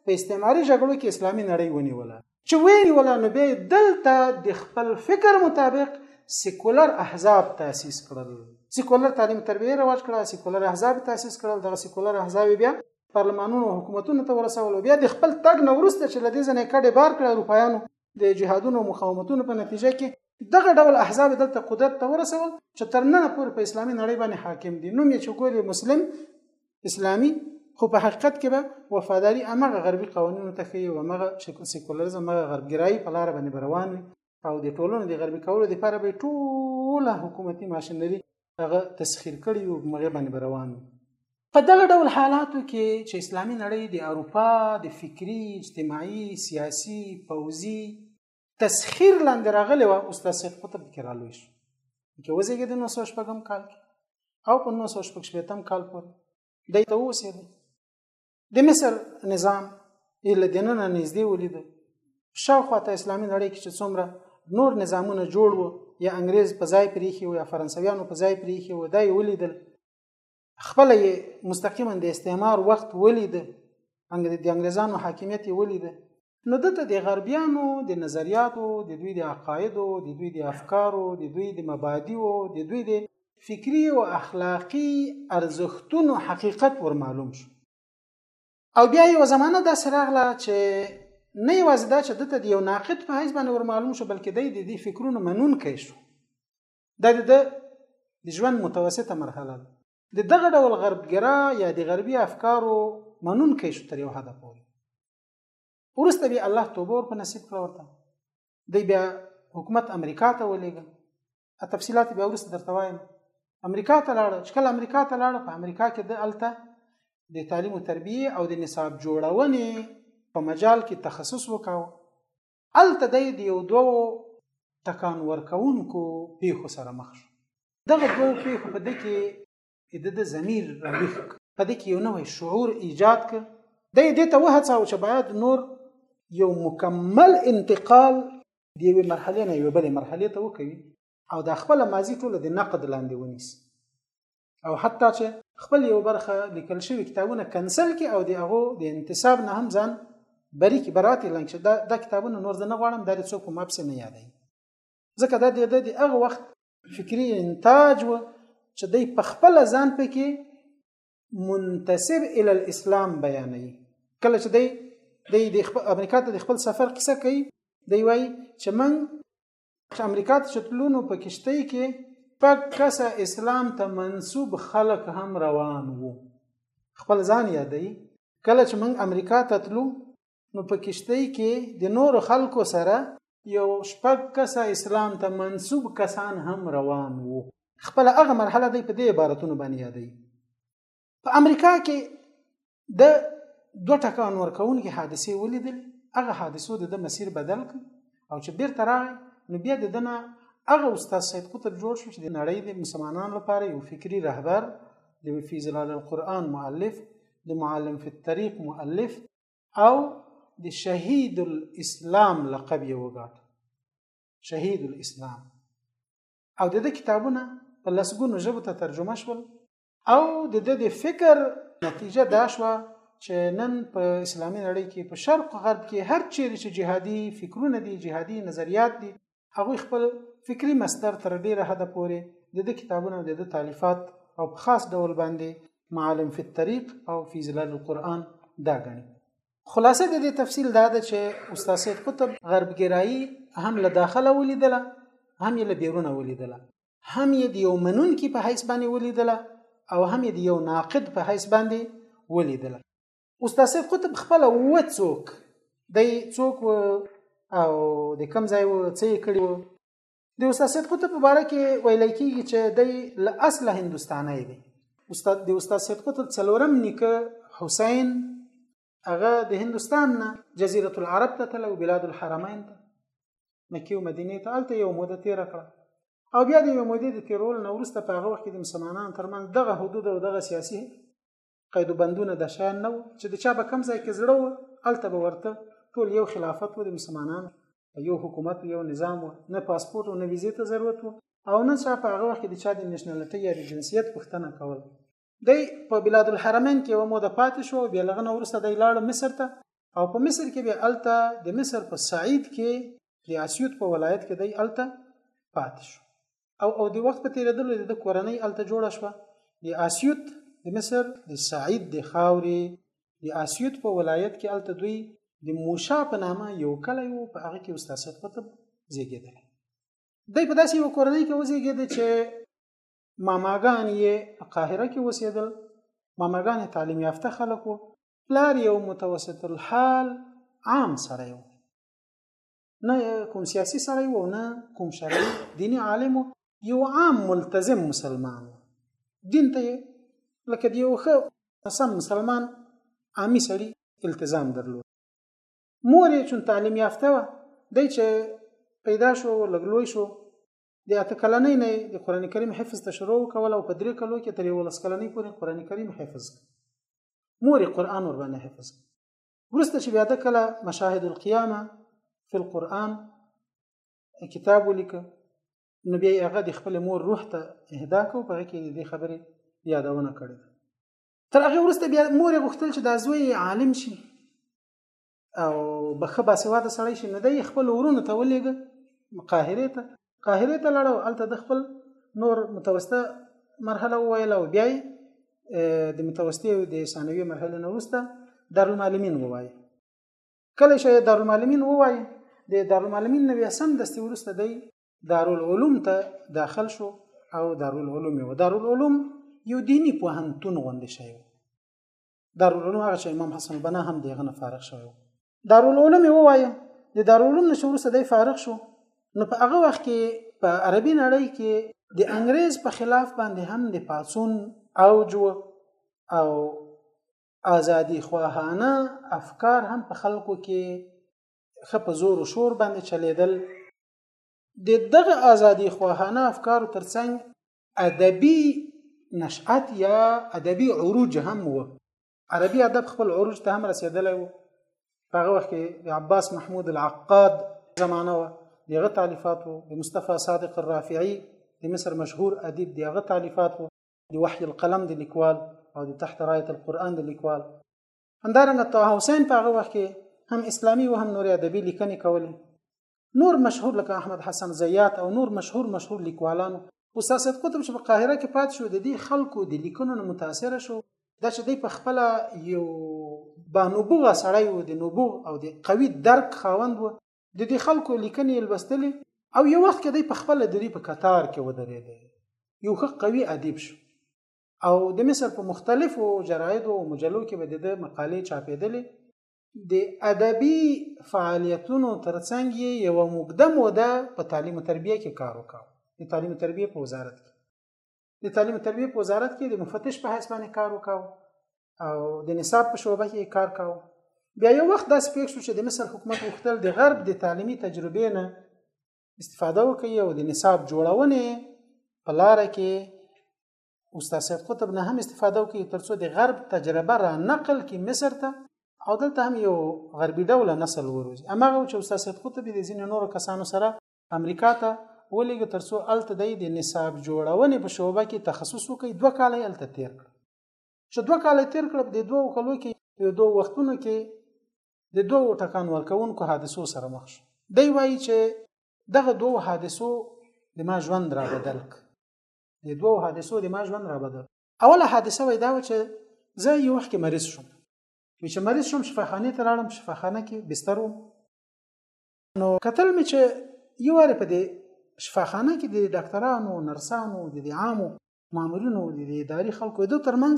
Speaker 1: په استعماري جګړو کې اسلامي نړۍ ونیوله چې ونیوله نو بیا دلته د خپل فکر مطابق سیکولر احزاب تاسیس کړل سیکولر تعلیم تربیه رواج کړه سیکولر احزاب تاسیس کړل دغه سیکولر احزاب بیا پارلمانونو حکومتونو ته ورسول بیا د خپل تګ نورسته چې لدې ځنې کډې بار کړ اروپایانو د جهادونو او مقاومتونو په نتیجه کې دغه ډول احزاب دلته قدرت ته ورسول چې تر نن پورې په اسلامي نړۍ باندې حاکم دي نوم یې چې ګوري مسلم اسلامي خو په حقیقت کې به وفاداری امغه غربي قوانینو ته کوي او امغه شکل سیکولریزم امغه غربګرایي په لار باندې روان وي او د ټولنې د غربي کولو لپاره به ټوله حکومتي ماشينري هغه تسخير کړي او مغه باندې روان په دغه ډول حالاتو کې چې اسلامي نړۍ د اروپا د فکری، اجتماعي، سیاسي، پوځي تسخير لاندې راغلی و استاد سید قطب کې رالوي شو کې وزګې د 914 کال کې او په 914 کال پورې د ته اوسېده د مصر نظام یې له دننه نږدې ولید شاوخوا ته اسلامي نړۍ کې چې څومره نور نظامونه جوړ وو یا انګريز په ځای پریخي او یا فرانسویانو په ځای پریخي و دا یې ولیدل خپل یې مستقیما د استعمار وخت ولید د انګريزانو حاکمیت یې ولید نو ده ته د غربیانو د نظریاتو، د دوی د عقایدو، د دوی د افکارو، د دوی د مبادیو، د دوی د فکري او اخلاقي ارزښتونو حقیقت ورمعلوم شو. او بیا یوه زمانه داسې راغله چې نه یوازې دا چې ده ته د یو ناقد په حیث باندې ورمعلوم شو بلکې دی د دې فکرونو منونکی شو دا د ده د ژوند متوسطه مرحله ده د دغه ډول غربګرا یا د غربي افکارو منونکی شو تر یو حده پورې ورسته به الله توبه ورکو نصیب کړ ورته دی بیا حکومت امریکا ته ولېګل ا تفصيلات بیا ورسته درته وایم امریکا ته لاړ چې کله امریکا ته لاړ په امریکا کې د الته د تعلیم او تربیه او د نصاب جوړونې په مجال کې تخصص وکاو الته د یو دوو تکان ورکونکو پیښو سره مخ شو دغه دوو پیښو په دکې د د ضمیر راویښ په دې کې یو نوې شعور ایجاد ک د دې ته وهڅاو چې باید نور یو مکمل انتقال د یوې مرحلې نه یوې بلې مرحلې ته وکوي او د خپل ماضي ټوله د نقد لاندې ونیسي او حتی چې خپل یو برخه لیکل شوی کتابونه کنسل کی او د هغه د انتساب نه هم ځان بری کی برات اعلان کړي دا د کتابونو نور نه غواړم دا څوک ماپسې نه یادای ځکه دا د د هغه وخت فکری انتاج و چې دی په خپل ځان پکې منتسب ال الاسلام بیانوي کله چې دی د امریکا ته د خپل سفر قصه کوي دی وایي چې من امریکا ته چتلونو په کشته کې پک کسه اسلام ته منسوب خلق هم روان وو خپل ځان یادوي کله چې من امریکا ته تلو نو په کشتۍ کې د نورو خلکو سره یو شپږ کسه اسلام ته منسوب کسان هم روان وو خپل هغه مرحله دی په دې عبارتونو باندې یادوي په امریکا کې د دوه ټکان ورکوونکې حادثې ولیدل هغه حادثو د د مسیر بدل کړ او چې بیرته راغی نو بیا د دنه هغه استاد سید قطب جوړ شو چې د نړۍ د مسلمانانو لپاره یو فکری رهبر د فی ظلال القرآن مؤلف د معلم فی الطریق مؤلف او د شهید الاسلام لقب یې وګاټه شهید الاسلام او د دې کتابونه په لسګونو ژبو ته ترجمه شول او د دې د فکر نتیجه دا شوه چې نن په اسلامي نړۍ کې په شرق غرب کې هر چیرې چې جهادي فکرونه دي جهادي نظریات دي هغوی خپل فکری مصدر تر ډیره حد پورې د د کتابونو د د تالیفات او په خاص ډول باندې معالم فی الطریق او فی ظلال القرآن دا غني خلاصه د دې تفصیل دا ده چې استاد سید قطب غربګرایی هم له داخله ولیدله هم یې له بیرونه ولیدله هم یې د یو منونکي په حیث باندې ولیدله او هم یې د یو ناقد په حیث باندې ولیدله استاد سید قطب خپل و څوک د څوک او د کم ځای و څه کړی و د استاد سید قطب په اړه کې ویل کېږي چې د له اصله هندستاني دی استاد د استاد سید قطب څلورم نیکه حسین هغه د هندستان نه جزیره العرب ته تلو بلاد الحرمین ته مکه او مدینه ته الته یو موده تیر کړه او بیا د یو مودې د تیرول نو ورسته په هغه وخت کې د مسلمانانو ترمنځ دغه حدود او دغه سیاسي قید و بندونه د شان نه چې د چا به کم ځای کې زړه و الته به ورته ټول یو خلافت و د مسلمانانو یو حکومت یو نظام و نه پاسپورت او نه ویزې ته ضرورت و او نه چا په هغه وخت کې د چا د نېشنلټۍ یا د جنسیت پوښتنه کول دی په بلاد الحرمین کې یوه موده پاتې شو او بیا لغنه وروسته دی لاړو مصر ته او په مصر کې به الته د مصر په سعید کې د اسیوط په ولایت کې دی الته پاتې شو او او د وخت په تیریدلو د کورنۍ الته جوړه شوه د اسیوط د مصر د سعید د خاورې د اسیوط په ولایت کې الته دوی د موشا په نامه یو کلی وو په هغه کې استاد صاحب په طب زیږېدلی دی په داسې یو کورنۍ کې وزیږېد چې ماماګان یې په قاهره کې اوسېدل ماماګان تعلیم یافته خلک وو پلار یو متوسط الحال عام سړی و نه کوم سیاسي سړی و نه کوم شرعي دیني عالم و یو عام ملتزم مسلمان و دین ته لکه د یو ښه سم مسلمان عامي سړي التزام درلود مور یې چون تعلیم یافته وه دی چې پیدا شو لګلوی شو د اته کلنۍ نه د قران کریم حفظ ته شروع وکول او په درې کلو کې تر یولس کلنۍ پورې قران کریم حفظ مور قران ور باندې حفظ ورسته چې بیا د کله مشاهد القیامه فی القرآن کتاب ولیکه نو بیا هغه د خپل مور روح ته اهدا کو په کې د خبرې یادونه کړې تر هغه ورسته بیا مور غوښتل چې دا زوی عالم شي او به ښه باسواده سړی شي نو دی خپل ورونو ته ولېږه قاهرې ته قاهرې ته لاړه او هلته د خپل نور متوسطه مرحله وویله او بیا د متوسطې او د ثانوي مرحلې نه وروسته دارالمعلمین ووایه کله چې دارالمعلمین ووایه د دارالمعلمین نه بیا سمدستې وروسته دی دارالعلوم ته داخل شو او دارالعلوم یې و دارالعلوم یو دیني پوهنتون غوندې شی و دارالعلوم هغه چې امام حسن البنا هم دغه نه فارغ شوی و دارالعلوم یې ووایه د دارالعلوم نه شروع سده فارغ شو نو په هغه وخت کې په عربي نړۍ کې د انګريز په خلاف باندې هم د پاسون او جو او ازادي خواهانه افکار هم په خلکو کې خپ زور او شور باندې چلیدل د دغه ازادي خواهانه افکار ترڅنګ ادبي نشأت یا ادبي عروج هم و عربي ادب خپل عروج ته هم رسیدلی و په هغه وخت کې د عباس محمود العقاد زمانه و دغه تالیفات وو د مصطفی صادق الرافعي د مصر مشهور ادیب دغه تالیفات وو د وحي القلم د لیکوال او د تحت رايه القرآن د لیکوال همدارنګه طه حسین په هغه وخت کې هم اسلامي او هم نورې ادبي لیکنې کولې نور مشهور لکه احمد حسن زیات او نور مشهور مشهور لیکوالانو استاد سید قطب چې په قاهره کې پات شو د دې خلکو د لیکنو نه متاثر شو دا چې دی په خپل یو بانوبوغه سړی و د نوبوغ او د قوي درک خاوند و د دې خلکو لیکنې لوستلې او یو وخت کې دی په خپل د دې په کتار کې ودرېد یو ښه قوي ادیب شو او د مصر په مختلفو جراید او مجلو کې به د ده مقالې چاپېدلې د ادبي فعالیتونو ترڅنګ یې یوه مقدم وده په تعلیم و تربیه کې کار وکاوه د تعلیم و تربیه په وزارت کې د تعلیم و تربیه په وزارت کې د مفتش په حیث باندې کار وکاوه او د نصاب په شعبه کې کار کاوه بیا یو وخت داسې پېښ شو چې د مصر حکومت غوښتل د غرب د تعلیمي تجربې نه استفاده وکړي او د نصاب جوړونې په لاره کې استاد سید قطب نه هم استفاده وکړي ترڅو د غرب تجربه را نقل کړي مصر ته او دلته هم یو غربي ډول نسل وروزي امغه چې استاد سید قطب د ځینې نورو کسانو سره امریکا ته ولېږه ترڅو الته د نصاب جوړونې په شوبه کې تخصص وکړي دوه کاله الته تیر کړ چې دوه کاله تیر کړ د دوه کلو کې یو دوه وختونو کې د دوه ټکان ورکوونکو حادثو سره مخ شو دی وایي چې دغه دوه حادثو د ما ژوند را بدل ک د دوو حادثو د ما ژوند را بدل اوله حادثه وای دا و چې زه یو وخت کې مریض شوم چې مریض شوم شفاخانه ته لاړم شفاخانه کې بستر وم نو کتل مې چې یو واره په دې شفاخانه کې د ډاکټرانو نرسانو د عامو مامورینو د اداري خلکو د ترمنځ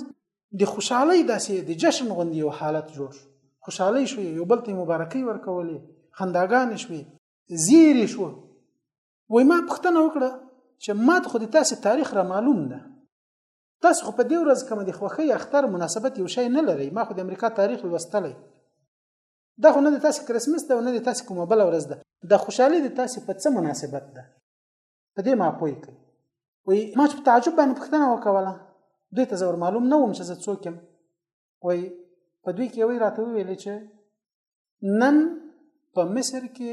Speaker 1: د خوشحالۍ داسې د جشن غوندې یو حالت جوړ شو خوشحالۍ شوې یو بل ته مبارکۍ ورکولې خنداګانې شوې زیری شو وای ما پوښتنه وکړه چې مات خو د تاسو تاریخ را معلوم ده تاسو خو په دې ورځ کوم د خوخي اختر مناسبت یو شی نه لري ما خو د امریکا تاریخ لوستلی دا خو نه د تاسو کرسمس ده او نه د تاسو کومه بل ورځ ده د خوشحالي د تاسو په څه مناسبت ده په دې ما پوي کړ وي ما چې په تعجب باندې پوښتنه وکوله دوی ته زور معلوم نه وم چې زه څوک یم وای په دوی کې وای راته ویل چې نن په مصر کې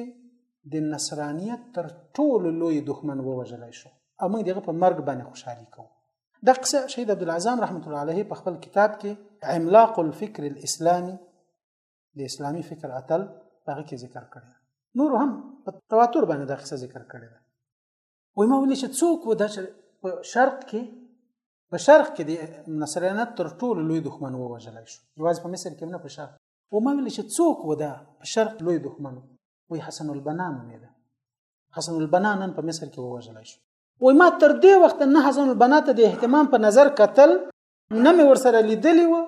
Speaker 1: د نصرانیت تر ټولو لوی دښمن ووژل شو امه دغه په مرګ باندې خوشحالي کوو د قصه شهید عبد العظام رحمت الله علیه په خپل کتاب کې عملاق الفکر الاسلامي د اسلامي فکر اتل هغه کې ذکر کړی نور هم په تواتر باندې دا قصه ذکر کړی ده وای ما ولې چې څوک و د شرق کې په شرق کې د نصرانیت تر ټولو لوی دښمن ووژلای شو یوازې په مصر کې نه په شرق و ما ویل چې څوک و دا په شرق لوی دښمن وی حسن البنا نومېده حسن البنا نن په مصر کې ووژلای شو وای ما تر دې وخت نه حسن البنا ته د اهتمام په نظر کتل نه مې ورسره لیدلی و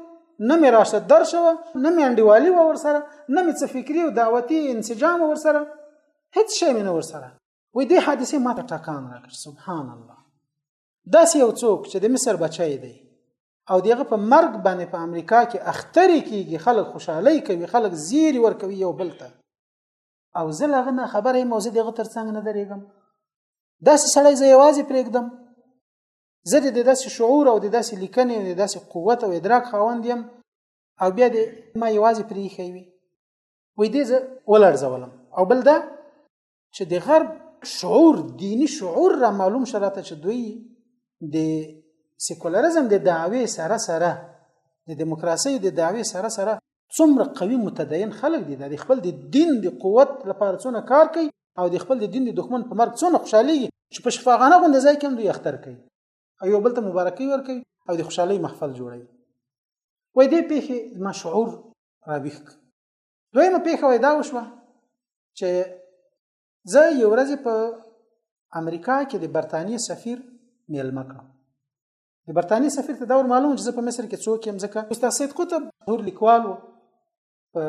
Speaker 1: نه مې راشه در شو نه مې انډیوالي و ورسره نه مې څه فکری او دعوتي انسجام ورسره هیڅ شی مې نه ورسره وای دې حادثه ما ته ټکان راکړ سبحان الله داسې یو څوک چې د مصر بچی دی او دغه په مرګ باندې په امریکا کې اخترې کیږي خلک خوشحالي کوي خلک زیری ورکوي یو بل ته او زه لغه نه خبره یم او زه دغه ترڅنګ نه درېږم داسې سړی زه یوازې پرېږدم زه د داسې شعور او د داسې لیکنې او د داسې قوت او ادراک خاوند یم او بیا د ما یوازې پرېښی وي وې دې زه ولړځولم او بل دا چې د غرب شعور دینی شعور را معلوم شراته چې دوی د سیکولریزم د دعوی سره سره د دیموکراسي د دعوی سره سره څومره قوي متدین خلک دي د خپل د دین د قوت لپاره څونه کار کوي او د خپل د دین د دښمن په مرګ څونه خوشحالي چې په شفاغانه غونډه ځای کې هم دوی اختر کوي او یو بل ته مبارکي ورکوي او د خوشحالي محفل جوړوي وای دې پیښې ما شعور راویښ دویمه پیښه وای دا وشوه چې زه یو ورځ په امریکا کې د برتانیې سفیر میلمه کړم د برتانیې سفیر ته دا ور معلوم چې زه په مصر کې څوک یم ځکه استاد سید قطب نور لیکوال و په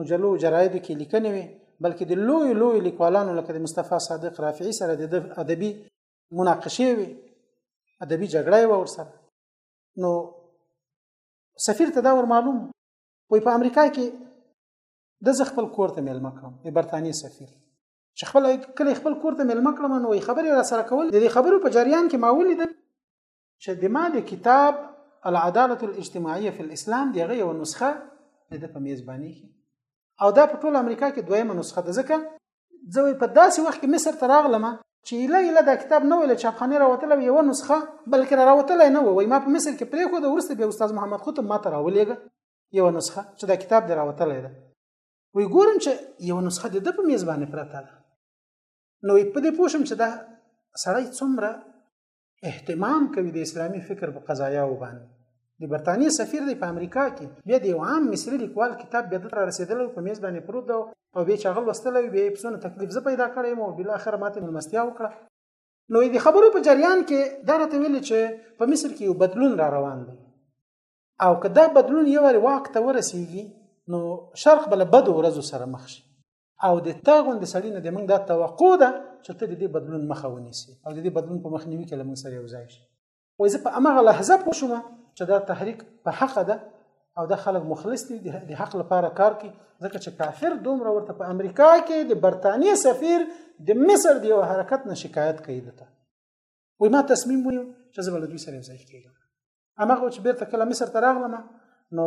Speaker 1: مجلو جرایدو کې لیکنې وي بلکې د لوی لوی لیکوالانو لکه د مصطفی صادق رافعي سره د ادبي مناقشه وي ادبي جګړه وي ورسره نو سفیر ته دا ور معلوم وای په امریکا کې د زه خپل کور ته میلمه کړم د برتانیې سفیر چې خپل کلی خپل کور ته میلمه کړم نو خبرې را سره کول د دې خبرو په جریان کې ما ولیدل چې د ما د کتاب العداله الاجتماعيه في الاسلام دغه یو نسخه د په میز باندې او دا په ټول امریکا کې دویمه نسخه ده ځکه زه په داسې وخت کې مصر ته راغلم چې ایله ایله دا کتاب نه ویل چاپخانه راوتله یو نسخه بلکې راوتله نه وای ما په مصر کې پرې خو د ورسته به استاد محمد خطب ما ته راولېګه یو نسخه چې دا کتاب دی راوتله ده وی ګورم چې یو نسخه د په میز باندې پراته ده نو په دې پوښم چې دا سړی څومره اهتمام کوي د اسلامي فکر په قضایاو باندې د برتانیې سفیر دی په امریکا کې بیا د یو عام مصري لیکوال کتاب بیا دلته رسېدلی په میز باندې پروت دی او بیا چې هغه لوستلی وي بیا یې پسونه تکلیف زه پیدا کړی یم او بالاخره ماته مېلمستیا وکړه نو د خبرو په جریان کې دا راته ویل چې په مصر کې یو بدلون را روان دی او که دا بدلون یو وارې واک ته ورسیږي نو شرق بل بد ورځو سره مخ شي او د تا غوندې سړي نه د موږ دا توقع ده چې ته د دې بدلون مخه ونیسي او د دې بدلون په مخنیوي کې له موږ سره یو ځای شي وایي زه په هماغه لحظه پوه شوم چې دا تحریک په حقه ده او دا خلک مخلص دي د حق لپاره کار کوي ځکه چې کافر دومره ورته په امریکا کې د برتانیې سفیر د مصر د یو حرکت نه شکایت کوي دته وای ما تصمیم ونیو چې زه به له دوی سره یوځای کېږم هماغه چې بېرته کله مصر ته راغلم نو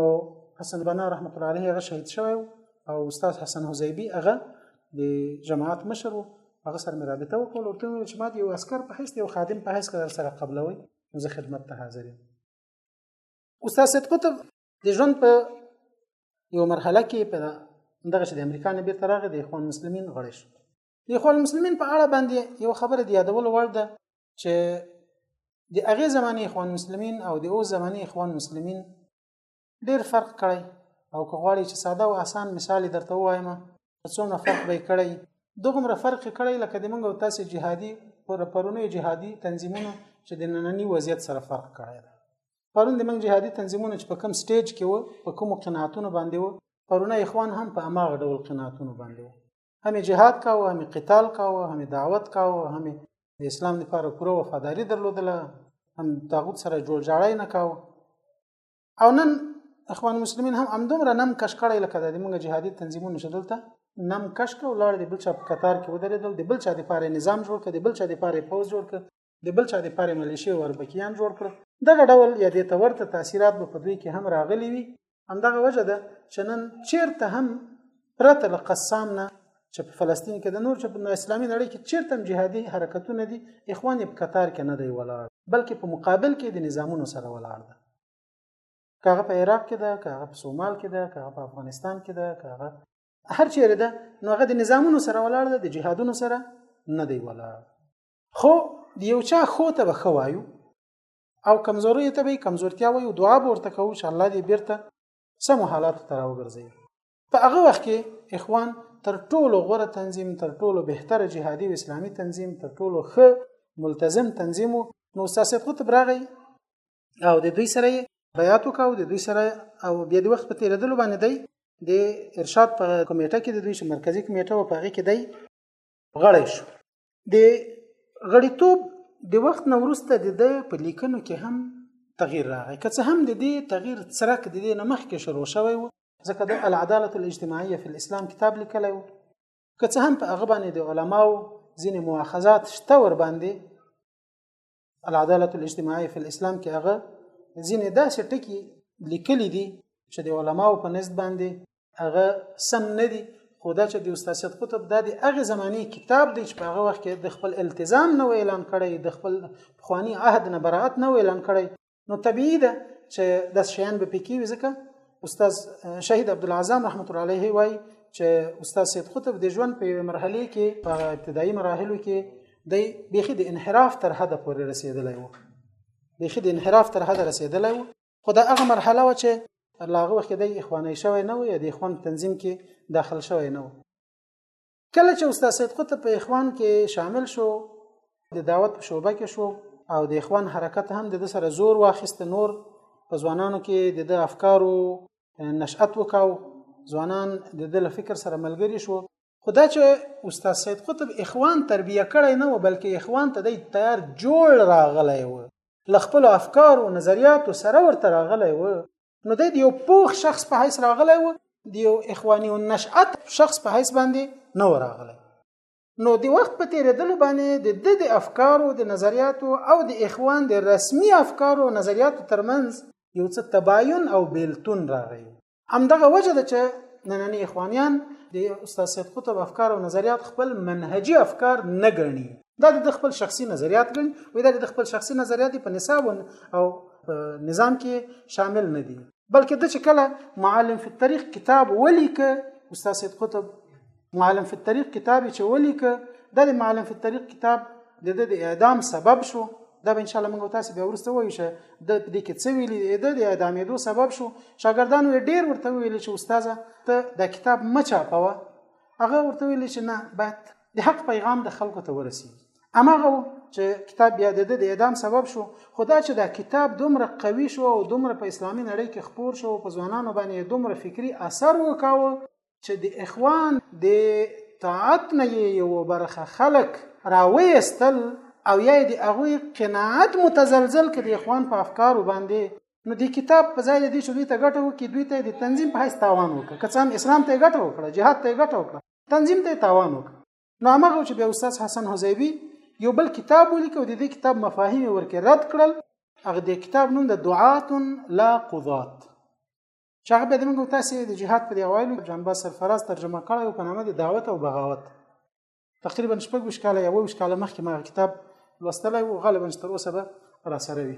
Speaker 1: حسن بنا رحمت الله علیه هغه شهید شوی او استاد حسن حزیبی هغه د جماعت مشر و هغه سره مې رابطه وکړه ورته وویل چې ما د یو عسکر په حیث یو خادم په حیث کار سره قبلوي نو زه خدمت ته حاضر یم استاد سید قطب د ژوند په یو مرحله کې په دغه چې د امریکا نه بیرته راغی د اخوان مسلمین غړی شو د اخوان المسلمین په اړه باندې یو خبره دی یادول وړ ده چې د هغه زمانه اخوان مسلمین او د او زمانه اخوان مسلمین ډیر فرق کړی او که غواړي چې ساده او اسان مثال درته وایم څومره فرق به کړی دغه فرق کړی لکه د موږ او تاسو جهادي پر پرونی جهادي تنظیمونه چې د نننی وضعیت سره فرق کړی دی پرون د موږ جهادي تنظیمونه چې په کم سټیج کې وو په کوم قناعتونو باندې وو پرونه اخوان هم په اماغه ډول قناعتونو باندې وو هم جهاد کاوه هم قتال کاوه هم دعوت کاوه هم د اسلام لپاره پوره وفاداری درلودله هم تاغوت سره جوړ جاړی نه کاوه او نن اخوان مسلمین هم همدومره نم کش کړی لکه د موږ جهادي تنظیمونو چې دلته نم کش کړ ولار د بل چا په قطار کې ودرېدل د بل چا لپاره نظام جوړ کړ د بل چا لپاره پوز جوړ کړ د بل چا د پاره ملیشي او اربکیان جوړ کړو دغه ډول یا د تورته تاثیرات په دوی کې هم راغلي وي همدغه وجه ده چې نن چیرته هم پرته له قسام نه چې په فلسطین کې د نور چې په اسلامي نړۍ کې چیرته هم جهادي حرکتونه دي اخوان په قطر کې نه دی ولاړ بلکې په مقابل کې د نظامونو سره ولاړ ده کاغه په عراق کې ده کاغه په سومال کې ده کاغه په افغانستان کې ده کاغه هر چیرې ده نو هغه د نظامونو سره ولاړ ده د جهادونو سره نه دی ولاړ خو د یو چا خو ته به ښه وایو او کمزوري ته به کمزورتیا وایو دعا به ورته کوو چې الله دې بیرته سمو حالاتو ته راوګرځي په هغه وخت کې اخوان تر ټولو غوره تنظیم تر ټولو بهتره جهادي او اسلامي تنظیم تر ټولو ښه ملتزم تنظیم نو استاد سید قطب راغی او د دوی سره بیعت وکاو د دوی سره او بیا د وخت په تیریدلو باندې دی د ارشاد په کمیټه کې د دوی چې مرکزی کمیټه و په هغه کې دی غړی شو د غړیتوب د وخت نه وروسته د ده په لیکنو کې هم تغییر راغی که څه هم د دې تغییر څرک د دې نه مخکې شروع شوی و ځکه د العدالت الاجتماعیه فی الاسلام کتاب لیکلی و که څه هم په هغه باندې د علماو ځینې مواخذات شته ور باندې العداله الاجتماعي فی الاسلام کې هغه ځینې داسې ټکي لیکلي دي چې د علماو په نسبت باندې هغه سم نه دي خو دا چې د استاد سید قطب د هغه زماني کتاب دی چې په هغه وخت کې د خپل التزام نه اعلان کړی د خپل خواني عهد نه برائت نه اعلان کړی نو طبيعي ده چې د شیان به پکې وي ځکه استاد شهید عبدالعظام رحمت الله علیه وای چې استاد سید قطب د ژوند په یوه مرحله کې په ابتدایي مراحلو کې د بیخي د انحراف تر حده پورې رسیدلی و بیخي د انحراف تر حده رسیدلی و خو دا هغه مرحله و چې لاغه وخت د اخواني شوی نه و یا د اخوان تنظیم کې داخل شوی نه و کله چې استاد سید قطب په اخوان کې شامل شو د دعوت په شوبه کې شو او د اخوان حرکت هم د سره زور واخیست نور په ځوانانو کې د افکارو نشأت وکاو ځوانان د دل فکر سره ملګری شو خدا چې استاد سید قطب اخوان تربیه کړی نه و بلکې اخوان ته د تیار جوړ راغلی و لخپل افکار او نظریات سره ورته راغلی و نو د یو پوخ شخص په حیث راغلی و د یو اخواني او نشأت شخص په حیث باندې نه و راغلی نو د وخت په تیریدلو باندې د د د افکارو د نظریاتو او د اخوان د رسمي افکارو او نظریاتو ترمنځ یو څه تباین او بیلتون راغی همدغه وجه ده چې نننی اخوانیان د استاد سید قطب افکار او نظریات خپل منهجي افکار نه ګڼي دا د خپل شخصي نظریات ګڼي وي دا د خپل شخصي نظریات په نصاب او نظام کې شامل نه دي بلکې د چې کله معلم فی الطريق کتاب ولیک استاد سید قطب معلم فی الطريق کتاب چې ولیک د معلم فی الطريق کتاب د د اعدام سبب شو دا به ان شاء الله موږ تاسو به ورسته وایو چې د دې کې څه ویلي د دې اعدامې دوه سبب شو شاګردانو ډیر ورته ویل چې استاد ته دا کتاب مچا پوه هغه ورته ویل چې نه باید د حق پیغام د خلکو ته ورسیږي امغه چې کتاب بیا د د اعدام سبب شو خدا چې دا کتاب دومره قوي شو او دومره په اسلامي نړۍ کې خپور شو په ځوانانو باندې دومره فکری اثر وکاوه چې د اخوان د طاعت نه یو برخه خلک راوېستل او یا د هغه قناعت متزلزل کې د اخوان په افکارو باندې نو د کتاب په ځای د دې چې دوی ته ګټه وکړي دوی ته د تنظیم په حیث تاوان وکړي که څه هم اسلام ته ګټه وکړه جهاد ته ګټه وکړه تنظیم ته تاوان وکړ نو هغه چې بیا استاد حسن حزیبی یو بل کتاب ولیکو د دې کتاب مفاهیم ورکه رد کړل هغه د کتاب نوم د دعات لا قضات چې هغه به موږ تاسو د جهاد په دی اوایلو جنبه سرفراز ترجمه کړی او په نامه د دعوت او بغاوت تقریبا شپږ وشکاله یو وشکاله مخکې ما کتاب لوستلی او غالبا تر اوسه به را سره وي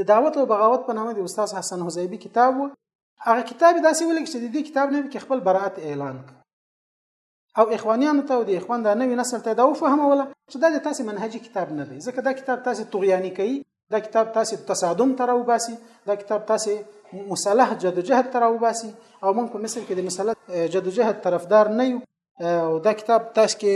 Speaker 1: د دعوت او بغاوت په نامه د استاد حسن حزیبی کتاب و هغه کتاب داسې ولیک چې د دې کتاب نه کې خپل برائت اعلان کړ او اخوانیانو ته او د اخوان د نوې نسل ته دا وفهموله چې دا د تاسو منهجي کتاب نه دی ځکه دا کتاب تاسو طغیانی کوي دا کتاب تاسو تصادم تر او باسي دا کتاب تاسو مصالح جدوجهد تر او باسي او موږ په مصر کې د مصالح جدوجهد طرفدار نه یو او دا کتاب تاسو کې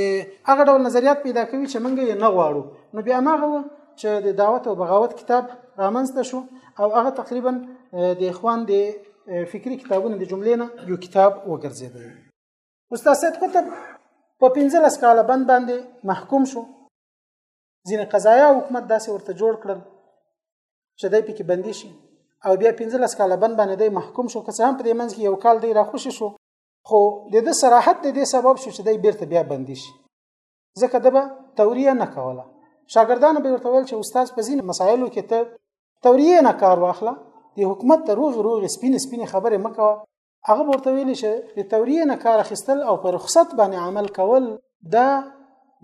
Speaker 1: هغه ډول نظریات پیدا کوي چې موږ یې نه غواړو نو بیا هغه و چې د دعوت او بغاوت کتاب رامنځته شو او هغه تقریبا د اخوان د فکری کتابونو د جملې نه یو کتاب وګرځیدل استاد سید قطب په 15 کال بند باندې محکوم شو ځینې قضایا حکومت داسې ورته جوړ کړل چې دای پکې بندي شي او بیا 15 کال بند باندې دی محکوم شو که څه هم په دې منځ کې یو کال دی راخوشي شو خو د دې صراحت د دې سبب شو چې دای بیرته بیا بندي شي ځکه دبا توریه نه کوله شاګردانو به ورته ویل چې استاد په ځین مسایلو کې ته توریه نه کار واخله د حکومت ته روغ روغ سپین سپین خبره مکوه هغه ورته ویل چې د توریه نه کار اخیستل او پر رخصت باندې عمل کول دا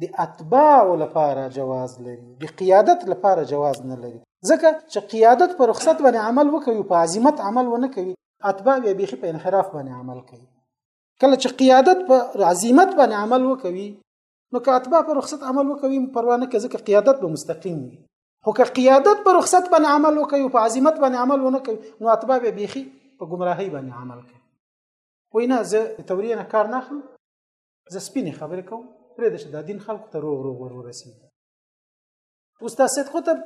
Speaker 1: د اتباع لپاره جواز لري د قیادت لپاره جواز نه لري ځکه چې قیادت پر رخصت باندې عمل وکوي په عزمت عمل ونه کوي اتباع یې بیخي په انحراف باندې عمل کوي کله چې قیادت په عظمت باندې عمل وکوي نو که اتباع په رخصت عمل وکوي پروا نه کوي ځکه قیادت به مستقیم وي خو که قیادت په رخصت باندې عمل وکوي او په عظمت باندې عمل ونه کوي نو اتباع به بیخي په ګمراهۍ باندې عمل کوي وینا زه توریه نه کار نه اخلم زه سپینې خبرې کوم پرې د دین خلکو ته روغ روغ ورورسي استاد سید قطب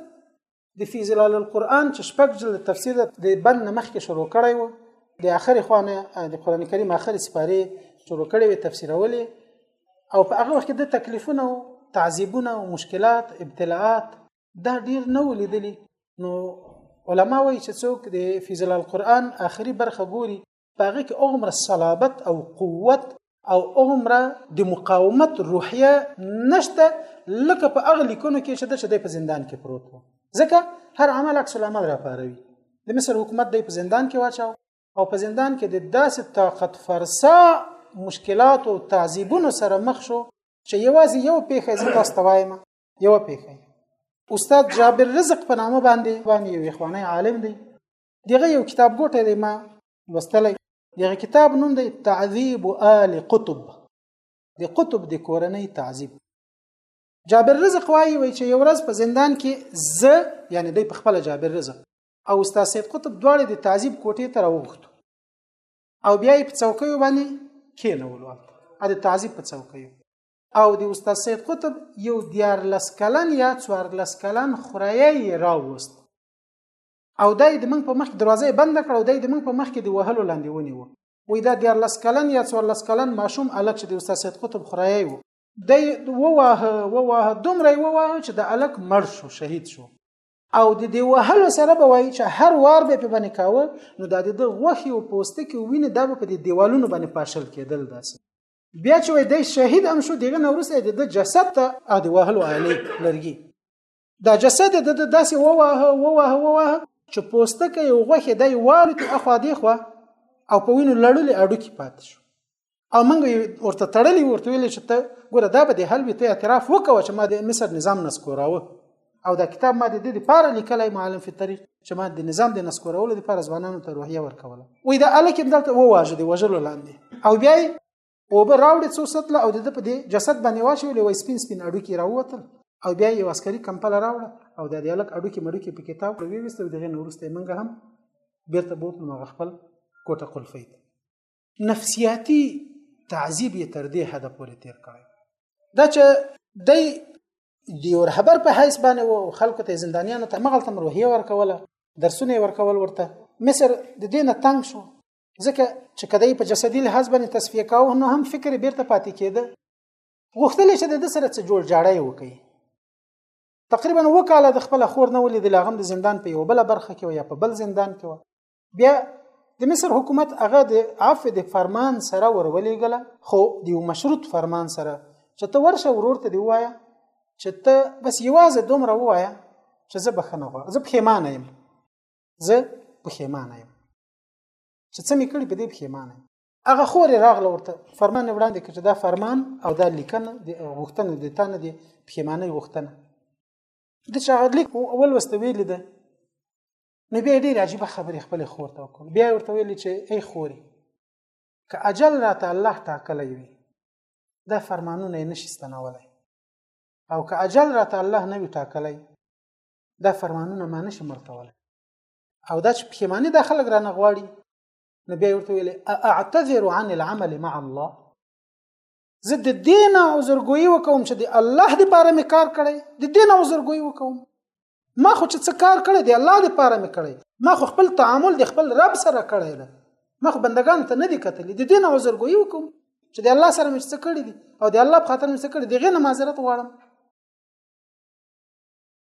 Speaker 1: د فی ظلال القرآن چې شپږ جلد تفسیر د بند نه مخکې شروع کړی و د آخر خوانه د قرآن کریم آخر سپاره شروع کړی و تفسیرولې او په هغه وخت د تکلیفونه او تعذيبونه او مشکلات ابتلاات دا ډیر نه ولیدلی نو علما وایي چې څوک د فی ظلال القرآن آخري برخه ګوري په هغه کې عمره صلابت او قوت او عمره د مقاومت روحیه نشته لکه په هغه لیکونو کې چې د شدې په زندان کې پروت و ځکه هر عمل عکس العمل را پاروي د مصر حکومت د په زندان کې واچاو او په زندان کې د داسې طاقت فرسا مشکلات او تعذيبونو سره مخ شو چې یوازې یو پیښه زه تاسو ته وایم یو پیښه استاد جابر رزق په نامه باندې باندې یو اخواني عالم دی دغه یو کتاب ګوټه دی ما لوستلی دغه کتاب نوم دی تعذیب آل قطب د قطب د کورنۍ تعذیب جابر رزق وایي وای چې یو ورځ په زندان کې ز یعنی دی په خپل جابر رزق او استاد سید قطب دواړه د تعذیب کوټې ته راوغوښتو او بیا یې په څوکیو باندې کېنولو ا د تعذیب په څوکیو او د استاد سید قطب یو دیار لس کلن یا څوار لس کلن خورایه یې راوست او دا یې د موږ په مخ کې دروازه یې بنده کړه او دا یې د موږ په مخ کې د وهلو لاندې ونیوه وایي دا دیارلس کلن یا څوارلس کلن ماشوم هلک چې د استاد سید قطب خورایی و دی وواهه وواهه دومره یې وواهه چې د هلک مړ شو شهید شو او د دې وهلو سره به وایي چې هر وار به په باندې کاوه نو دا د غوښې او پوستکي او وینې دا به په دې دیوالونو باندې پاشل کېدل داسې بیا چې وایي دی شهید هم شو دغه نه وروسته د جسد ته د وهلو آلې لرګي دا جسد د د داسې وواه وواه وواه چې پوستکه یو غوښه دی والو ته اخوا دی خو او په وینو لړلې اډو کې پات شو او موږ ورته تړلې ورته ویل چې ته ګوره دا به د حل ته اعتراف وکوه چې ما د مصر نظام نسکوراوه او دا کتاب ما د دې لپاره لیکلی معلم فی طریق چې ما د نظام د نسکورولو لپاره ځوانانو ته روحیه ورکوله وې دا الکه دلته وواژه دی وژلو لاندې او بیا او به راوړي څو سطله او د په دې جسد باندې واچولې وای سپین سپین اډو کې راووتل او بیا یو عسکري کمپل راوړه او د دې الک اډو کې مړو کې په کتاب وروي وسته دغه نورسته منګه هم بیرته بوت نو خپل کوټه قلفی نفسیاتی تعذیب یې تر دې حد پورې تیر کړی دا چې د یو رهبر په حیث باندې وو خلکو ته زندانیانو ته مغلطه مروهیه ورکوله درسونه ورکول ورته مصر د دینه تنگ شو ځکه چې کدی په جسدي لحاظ باندې تصفیه کاوه نو هم فکر بیرته پاتې کېده غوښتل چې د سره څه جوړ جاړی وکړي تقریبا وکاله د خپل خور نه ولې د لاغم د زندان په یو بل برخه کې یا په بل زندان کې و بیا د مصر حکومت هغه د عفو د فرمان سره ورولېګله خو د یو مشروط فرمان سره چې ته ورشه ورور ته دی وایا چې ته بس یوازې دومره وایا چې زه بخنه غواړم زه پښیمانه یم زه پښیمانه یم چې څه مې کړي په دې پښیمانه هغه خور راغله ورته فرمان وړاندې کړ چې دا فرمان او دا لیکنه د غوښتنه د تانه د پښیمانه غوښتنه د چاغه لیک اول وسته ویل ده نو بیا ډیر عجیب خبرې خپل خور ته وکړ بیا ورته ویل چې ای خوري که اجل راته الله ټاکلی وي دا فرمانونه یې نشي ستنولی او که اجل راته الله نه وي ټاکلی دا فرمانونه ما نشي مرتولی او دا چې پښیماني دا خلک رانه غواړي نو بیا ورته ویلې اعتذر عن العمل مع الله زه د دین عذرګوي وکوم چې د الله د پاره مې کار کړی د دین عذرګوي وکوم ما خو چې څه کار کړی دی الله د پاره مې کړی ما خو خپل تعامل د خپل رب سره کړی دی ما خو بندگان ته نه دی کتلی د دین عذرګوي وکوم چې د الله سره مې څه کړی دی او د الله په خاطر مې څه کړی دی غنه معذرت غواړم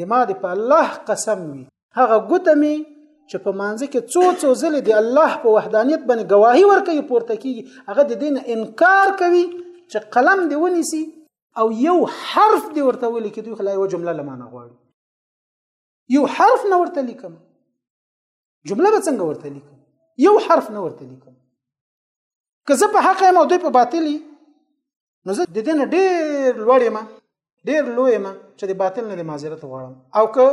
Speaker 1: د ما د په الله قسم وي هغه ګوته می چې په مانځ کې څو څو ځلې د الله په وحدانیت باندې گواهی ورکوي پورته کیږي هغه د دین انکار کوي چې قلم دی ونیسي او یو حرف دی ورته ولیکي دوی خلای و جمله لمانه غواړي یو حرف نه ورته لیکم جمله به څنګه ورته لیکم یو حرف نه ورته لیکم که زه په حق یم او دوی په باطلی نو زه د دې نه ډېر لوړ یم ډېر لوی یم چې د باطل نه د معذرت غواړم او که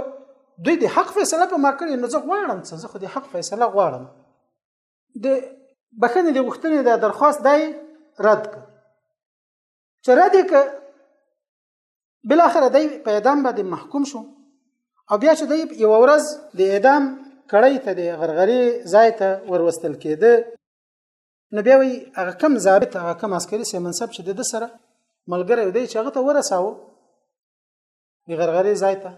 Speaker 1: دوی د حق فیصله په ما کړې نو زه غواړم چې زه خو د حق فیصله غواړم د بخښنې د غوښتنې د درخواست دای رد کړ چې رد کړ بل اخر دی په اعدام باندې محکوم شو او بیا چې دی یو ورځ د اعدام کړی ته د غرغری ځای ته وروستل کېده نو بیا وی هغه کم ضابط هغه کم عسکري سي منصب چې د سره ملګری دی چې هغه ته ورساو د غرغری ځای ته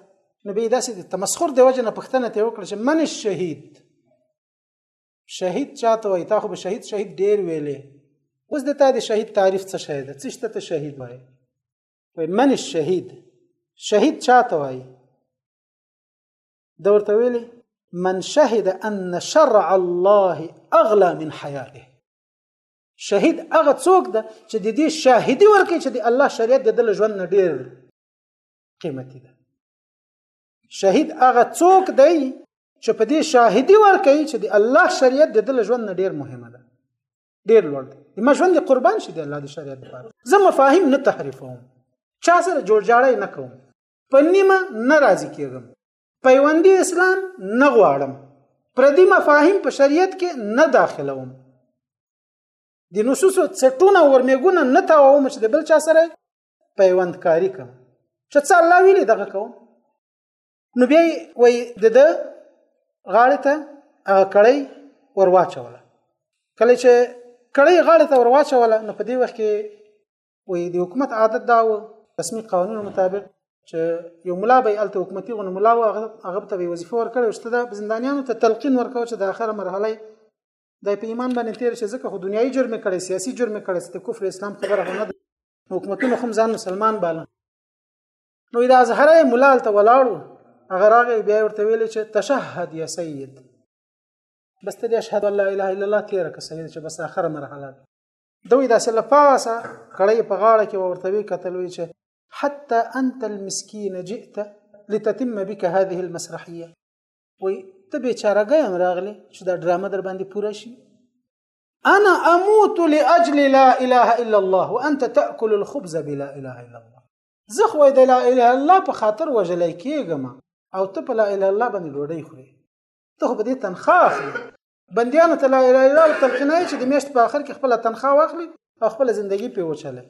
Speaker 1: نو به داسې د تمسخر د وجه نه پښتنه ته وکړ چې من شهید شهید چاته وای تا خو به شهید شهید ډیر ویلې اوس د تا د شهید تعریف څه شی ده څه شته ته شهید وای وای من شهید شهید چاته وای دا ورته ویلې من شهد ان شرع الله اغلى من حياته شهید هغه څوک ده چې د دې شاهدی ورکړي چې د الله شریعت د دل ژوند نه ډیر قیمتي ده شهید هغه څوک دی چې په دې شاهدی ورکړي چې د الله شریعت د دل ژوند نه ډیر مهمه ده ډیر لوړ دی د ما ژوند قربان شي د الله د شریعت لپاره زه مفاهیم نه تحریفوم چا سره جوړ جاړی نه کوم په نیمه ناراضی کیږم پیوندی اسلام نه غواړم پردي مفاهیم په شریعت کې نه داخلوم د نصوصو څټونه ورمېګونه نه تاووم چې د بل چا سره پیوندکاری کوم چې څه الله ویلي دغه کوم نو بیا وای د د غاړه ته هغه کړی ورواچوله کله چې کړی غاړه ته ورواچوله نو په دې وخت کې وای د حکومت عادت دا و رسمي قانون مطابق چې یو ملا به الته حکومتي غو ملا و هغه ته وظیفه ورکړي او ستدا زندانیانو ته تلقین ورکاو چې د اخره مرحله د په ایمان باندې تیر شي ځکه خو دنیوي جرم کړي سیاسي جرم کړي د کفر اسلام خبره نه حکومتونو هم ځان مسلمان باله نو دا زهره ملال ته ولاړو هغه راغی بیا ورته ویل چې تشهد یا سید بس ته دې اشهد ان لا اله الا الله تیر که سید چې بس اخره مرحله ده دوی داسې لپاسه کړی په غاړه کې ورته وی کتل وی چې حتى انت المسكين جئت لتتم بك هذه المسرحيه وي ته بیچارهګی هم راغلی چې دا ډرامه در باندې پوره شي انا اموت لاجل لا اله الا الله وانت تاكل الخبز بلا اله الا الله زه خو د لا اله الا الله په خاطر وجلې کېږم او ته په لا اله الا الله باندې ډوډۍ خورې ته خو به دې تنخواه اخلي بندیانو ته لا اله الا الله تلقینای چې د میاشت په آخر کې خپل تنخواه واخلي او خپل ژوندۍ په وچلې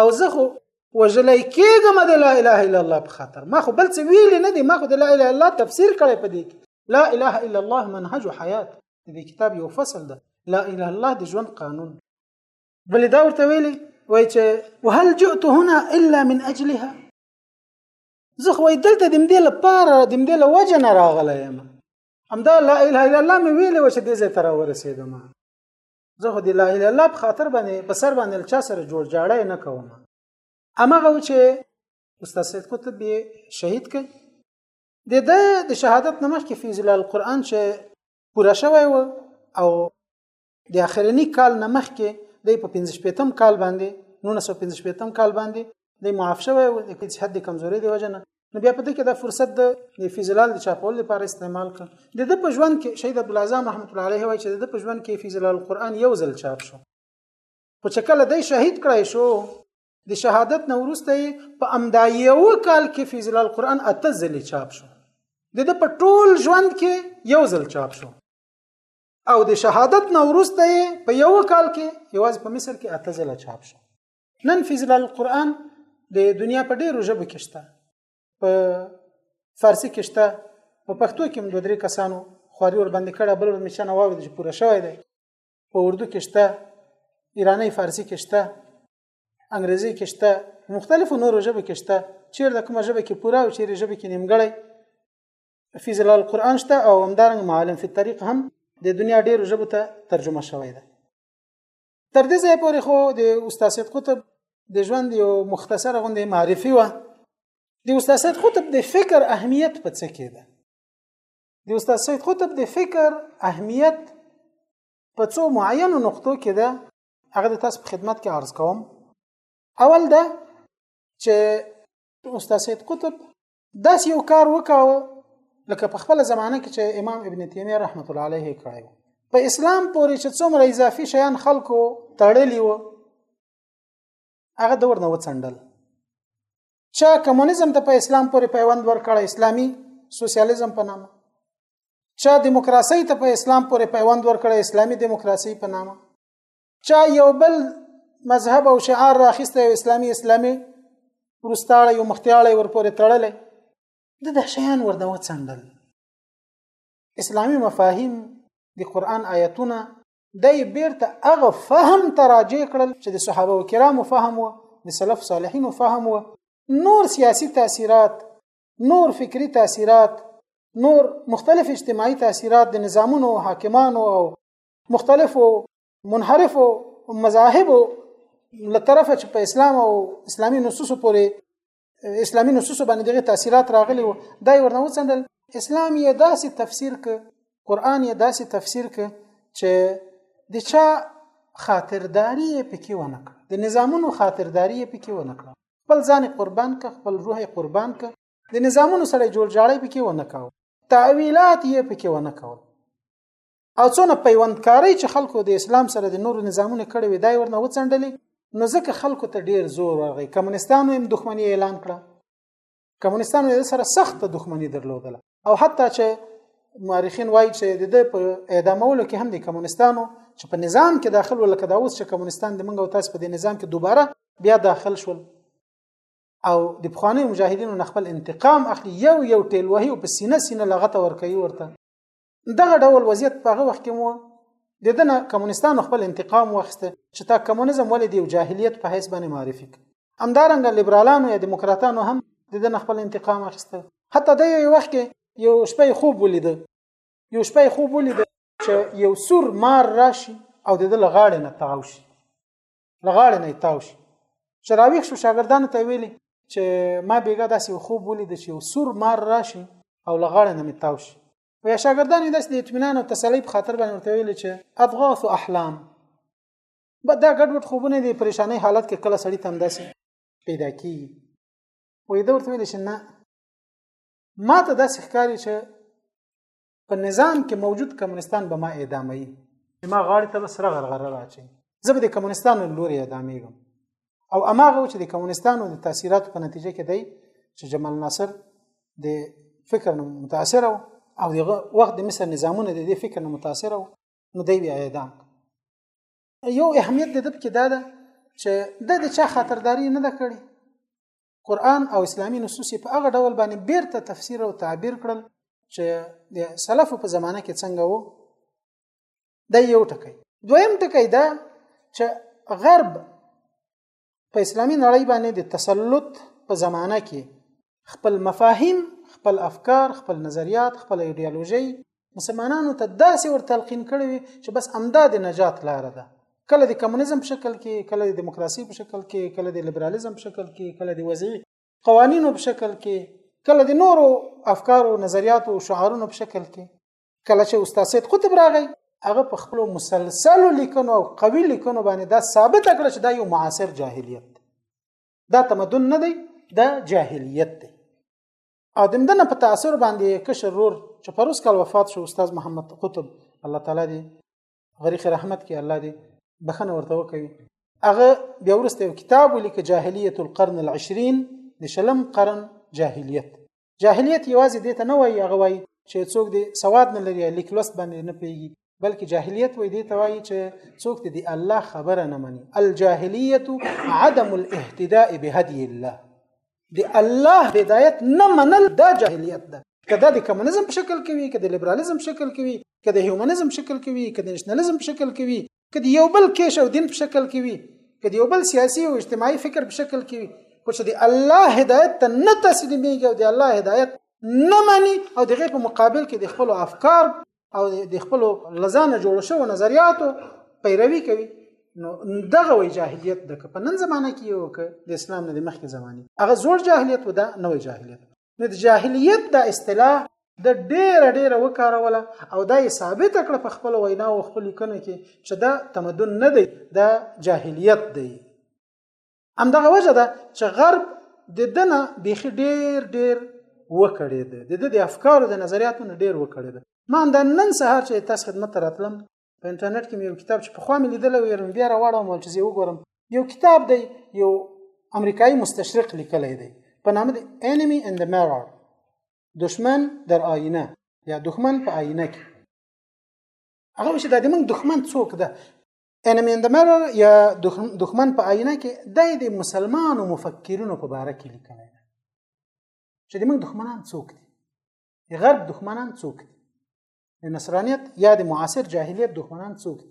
Speaker 1: او زه خو وجلای کېږم د لا اله الا الله په خاطر ما خو بل څه ویل نه دي ما خو د لا اله الا الله تفسیر کړی په دې کې لا اله الا الله منهج حیات دې کتاب یو فصل ده لا اله الا الله د ژوند قانون بل دا ورته ویلي وای چې وهل جئت هنا الا من اجلها زه خو دلته د مدې لپاره د مدې لوجه نه راغلی یم همدا لا اله الا الله مې ویلې و چې دې ځای ته راورسېږم زه خو د لا اله الله په خاطر باندې په سر باندې چا سره جوړ جاړی نه کوم امغه و چې استاد سید قطب شهید کړ د د د شهادت نمخ کې فی ظلال القرآن چې پوره شوی و او د اخرنی کال نمخ کې د په 55م کال باندې 1955م کال باندې د معاف شوی و د صحت د کمزوري دی وجنه نو بیا په دې کې دا فرصت د فیض الال د چاپول لپاره استعمال کړ د د په ژوند کې شهید عبد العظیم رحمت الله علیه وایي چې د په ژوند کې فیض الال قرآن یو ځل چاپ شو خو چې کله دی شهید کړای شو د شهادت نه وروسته په امدا یو کال کې فیض الال قرآن اته ځل چاپ شو د د په ټول ژوند کې یو ځل چاپ شو او د شهادت نه وروسته په یو کال کې یوازې په مصر کې اته ځله چاپ شو نن فی ظلال القرآن د دنیا په ډیرو ژبو کې شته په فارسی کې شته په پښتو کې هم دوه درې کسانو خواري ور باندې کړه بل ور مې چانه واورید چې پوره شوی دی په اردو کې شته ایرانی فارسی کې شته انګریزي کې شته مختلفو نورو ژبو کې شته چیرته کومه ژبه کې پوره او چیرې ژبه کې نیمګړی فی ظلال القرآن شته او همدارنګ معالم فی الطریق هم د دنیا ډیرو ژبو ته ترجمه شوی دی تر دې ځای پورې خو د استاد سید قطب د ژوند یو مختصره غونډه معرفي و د استاد سید قطب د فکر اهمیت په څه کې ده د استاد سید قطب د فکر اهمیت په څو معینو نقطو کې ده هغه د تاسو په خدمت کې عرض کوم اول ده چې استاد سید قطب داس یو کار وکاوه لکه په خپل زمانه کې چې امام ابن تیمیه رحمت الله علیه کړی په اسلام پورې چې څومره اضافي شیان خلکو تړلی و هغه د ورنه وڅنډل چا کمونیزم ته په اسلام پورې پیوند ورکړی اسلامی سوسیالیزم په نامه چا دیموکراسي ته په اسلام پورې پیوند ورکړی اسلامی دیموکراسي په نامه چا یو بل مذهب او شعار راخسته یو اسلامي اسلامي ورستاړی او مختیاړی ورپورې تړلی د ده شیان ورته وڅنډل اسلامي مفاهیم د قرآن آیتونه دی بیرته هغه فهم ته راجع کړل چې د صحابه و کرامو فهم و د سلف صالحینو فهم و نور سیاسی تاثیرات نور فکری تاثیرات نور مختلف اجتماعي تاثیرات د نظامونو حاکمانو او مختلفو منحرفو مذاهبو لطرفه چې په اسلام او اسلامي نصوصو پورې اسلامي نصوصو باندې دغه تاثیرات راغلي وو دا یې ورنه وڅندل اسلام یې داسې تفسیر ک قران یې داسې تفسیر ک چې د چا خاطرداري پکې ونه کړ د نظامونو خاطرداري پکې ونه کړ خپل ځان قربان ک خپل روح قربان ک د نظامونو سره جوړ جاړی پکې ونه کاو تعویلات یې پکې ونه کاو او څونه پیوندکاری چې خلکو د اسلام سره د نورو نظامونو کړې وي دای ورنه وڅنډلې نو ځکه خلکو ته ډیر زور ورغی کمونستانو هم دښمنی اعلان کړه کمونستانو یې سره سخت دښمنی درلودله او حتی چې مورخین وایي چې د دې په اعدامولو کې هم د کمونستانو چې په نظام کې داخل ولکه دا اوس چې کمونستان د منګو تاسو په دې نظام کې دوباره بیا داخل شول او د بخوانی مجاهدینو نه خپل انتقام اخلي یو یو ټیلوهي او په سینه سینه لغته ورکوي ورته دغه ډول وضعیت په هغه وخت کې مو د دنه کمونستانو خپل انتقام واخیسته چې تا کمونیزم ولې د جاهلیت په حیث باندې معرفي کړ همدارنګه لیبرالانو یا دیموکراتانو هم د دنه خپل انتقام اخیسته حتی د یو وخت کې یو شپه خوب ولید یو شپه خوب ولید چې یو سور مار راشي او د دل غاړې نه تاو شي لغاړې نه تاو شي چې راویښ شو شاګردانو ته ویلي چې ما بیګا داسې خوب ولید چې یو سور مار راشي او لغاړې نه تاو شي ویا شاګردان یې داسې د اطمینان او تسلی په خاطر باندې ورته ویل چې اضغاث احلام به دا ګډوډ خوبونه دي پریشانې حالت کې کله سړی تم داسې پیدا کی وې دا ورته ویل چې نه ما ته داسې ښکاري چې په نظام کې موجود کمونستان به ما اعدامه یي ما غاړې ته به سره غرغره راچي زه به د کمونستانو لوري اعدامېږم او اماغه چې د کمونستانو د تاثیراتو په نتیجه کې دی چې جمال ناصر د فکر نه متاثر و او دغه وخت د مصر نظامونه د دې فکر نه متاثر و نو دی بیا اعدام یو اهمیت د دې کې دا ده چې د چا خاطرداري نه ده کړې قرآن او اسلامي نصوص په هغه ډول باندې بیرته تفسیر او تعبیر کړل چې د سلفو په زمانه کې څنګه وو دا یو ټکی دویم ټکی دا چې غرب په اسلامي نړۍ باندې د تسلط په زمانه کې خپل مفاهیم خپل افکار خپل نظریات خپل ایدئولوژي مسلمانانو ته داسې ور تلقین کړی وي چې بس امدا د نجات لار ده کله د کمونیزم په شکل کې کله د دیموکراسي په شکل کې کله د لیبرالیزم په شکل کې کله د وضعي قوانینو په شکل کې کله د نورو افکارو نظریاتو او شعارونو په شکل کې کله چې استاد سید قطب راغی هغه په خپل مسلسل لیکنو او قوي لیکنو باندې دا ثابت کړ چې دا یو معاصر جاهلیت دا تمدن نه دی دا جاهلیت دی او د مدنه په تاثیر باندې کشر رور چې پروس کال وفات شو استاد محمد قطب الله تعالی دی غریق رحمت کې الله دی بخنه ورته وکوي هغه بیا ورسته یو کتاب ولیک جاهلیت القرن العشرین د شلم قرن جاهلیت جاهلیت یوازې دې ته نه وایي هغه وایي چې څوک دې سواد نه لري لیک لوست باندې نه پیږي بلکې جاهلیت وې دي توایي چې څوک دې الله خبره نه مني الجاهلیت عدم الاهتداء بهدي الله دی الله هدایت نه منل دا جاهلیت ده کدا د کمونیزم په شکل کې وي کدا لیبرالیزم په شکل کې وي کدا هیومنیزم په شکل کې وي کدا نېشنلیزم په شکل کې وي کدا یو بل کېش او دین په شکل کې وي کدا یو بل سیاسي او اجتماعي فکر په شکل کې وي خو چې د الله هدایت ته نه تسلیمېږي او د الله هدایت نه مني او دغه په مقابل کې د خپل افکار او د خپل لزانه جوړ شو نظریاتو پیروي کوي نو دغه وی جاهلیت د په نن زمانه کې یو ک د اسلام نه د مخکې زمانه هغه زوړ جاهلیت ودا نوې جاهلیت نو د جاهلیت د اصطلاح د ډېره ډېره وکاروله او دا یې ثابت کړ په خپل وینا او خپل لیکنو کې چې دا تمدن نه دی دا جاهلیت دی همدغه وجه ده چې غرب د دنه بیخي ډیر ډیر وکړې ده د د افکارو د نظریاتو نه ډیر وکړې ده ما دا نن سهار چې تاسو خدمت راتلم په انټرنیټ کې یو کتاب چې په خوا مې لیدل او یې بیا راوړم چې زه وګورم یو کتاب دی یو امریکایي مستشرق لیکلی دی په نامه دی انمی ان د میرور دشمن در آینه یا دښمن په آینه کې هغه چې دا د موږ دښمن څوک ده انمي ان د مرر یا دښمن په آینه کې د دې مسلمانو مفکرینو په باره کې لیکلی دی چې د موږ دښمنان څوک دي د غرب دښمنان څوک دي د نصرانیت یا د معاصر جاهلیت دښمنان څوک دي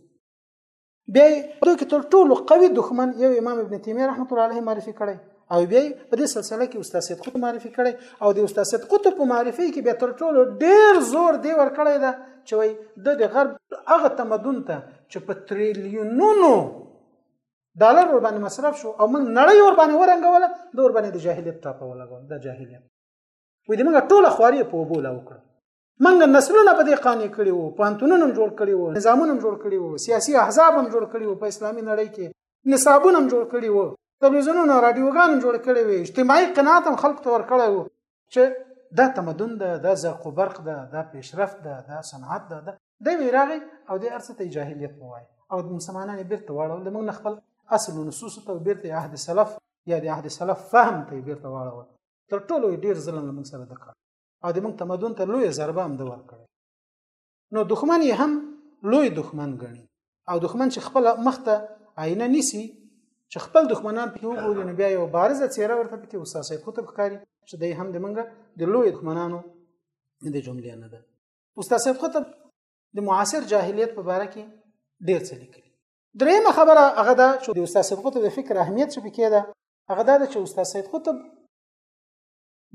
Speaker 1: بیا دوی کې تر ټولو قوي دښمن یو امام ابن تیمیه رحمت الله علیه معرفي کړی او بیا په دې سلسله کې استاد سید قطب معرفي کړي او د استاد سید قطب په معرفي کې به تر ټولو ډیر زور دی ور کړی دا چې وای د د غرب هغه تمدن ته چې په تریلیونونو ډالر ور باندې مصرف شو او موږ نړۍ ور باندې ورنګوله د ور باندې د جاهلیت ټاپه ولګول د جاهلیت وې د موږ ټوله خواري په وبو لا وکړه منګ نسلونه په دې قانې کړي وو پانتونونم جوړ کړي وو نظامونم جوړ کړي وو سیاسي احزاب هم جوړ کړي وو په اسلامي نړۍ کې نصابونه هم جوړ کړي وو تلویزیونونه رادیوګان هم جوړ کړي وو اجتماعي قناعت هم خلکو ته ورکړی وو چې دا تمدن ده دا زرق و برق ده دا پیشرفت ده دا صنعت ده دا د ویراغي او د ارث ته جاهلیت وای او د مسلمانانو بیرته واړول د موږ خپل اصل او نصوص ته بیرته عهد سلف یا د عهد سلف فهم ته بیرته واړول تر ټولو ډیر ظلم موږ سره وکړ او د موږ تمدن ته لوی ضربه هم ده ورکړې نو دښمن یې هم لوی دښمن ګڼي او دښمن چې خپل مخته آینه نیسی چې خپل دښمنان پکې وګوري نو بیا یو بارزه څیره ورته پکې استاد صاحب خطب ښکاري چې دی هم د منګه د لوی دښمنانو د جملې نه ده استاد صاحب خطب د معاصر جاهلیت په باره کې ډیر څه لیکلي درېمه خبره هغه ده چې د استاد صاحب خطب د فکر اهمیت چې پکې ده هغه دا ده چې استاد صاحب خطب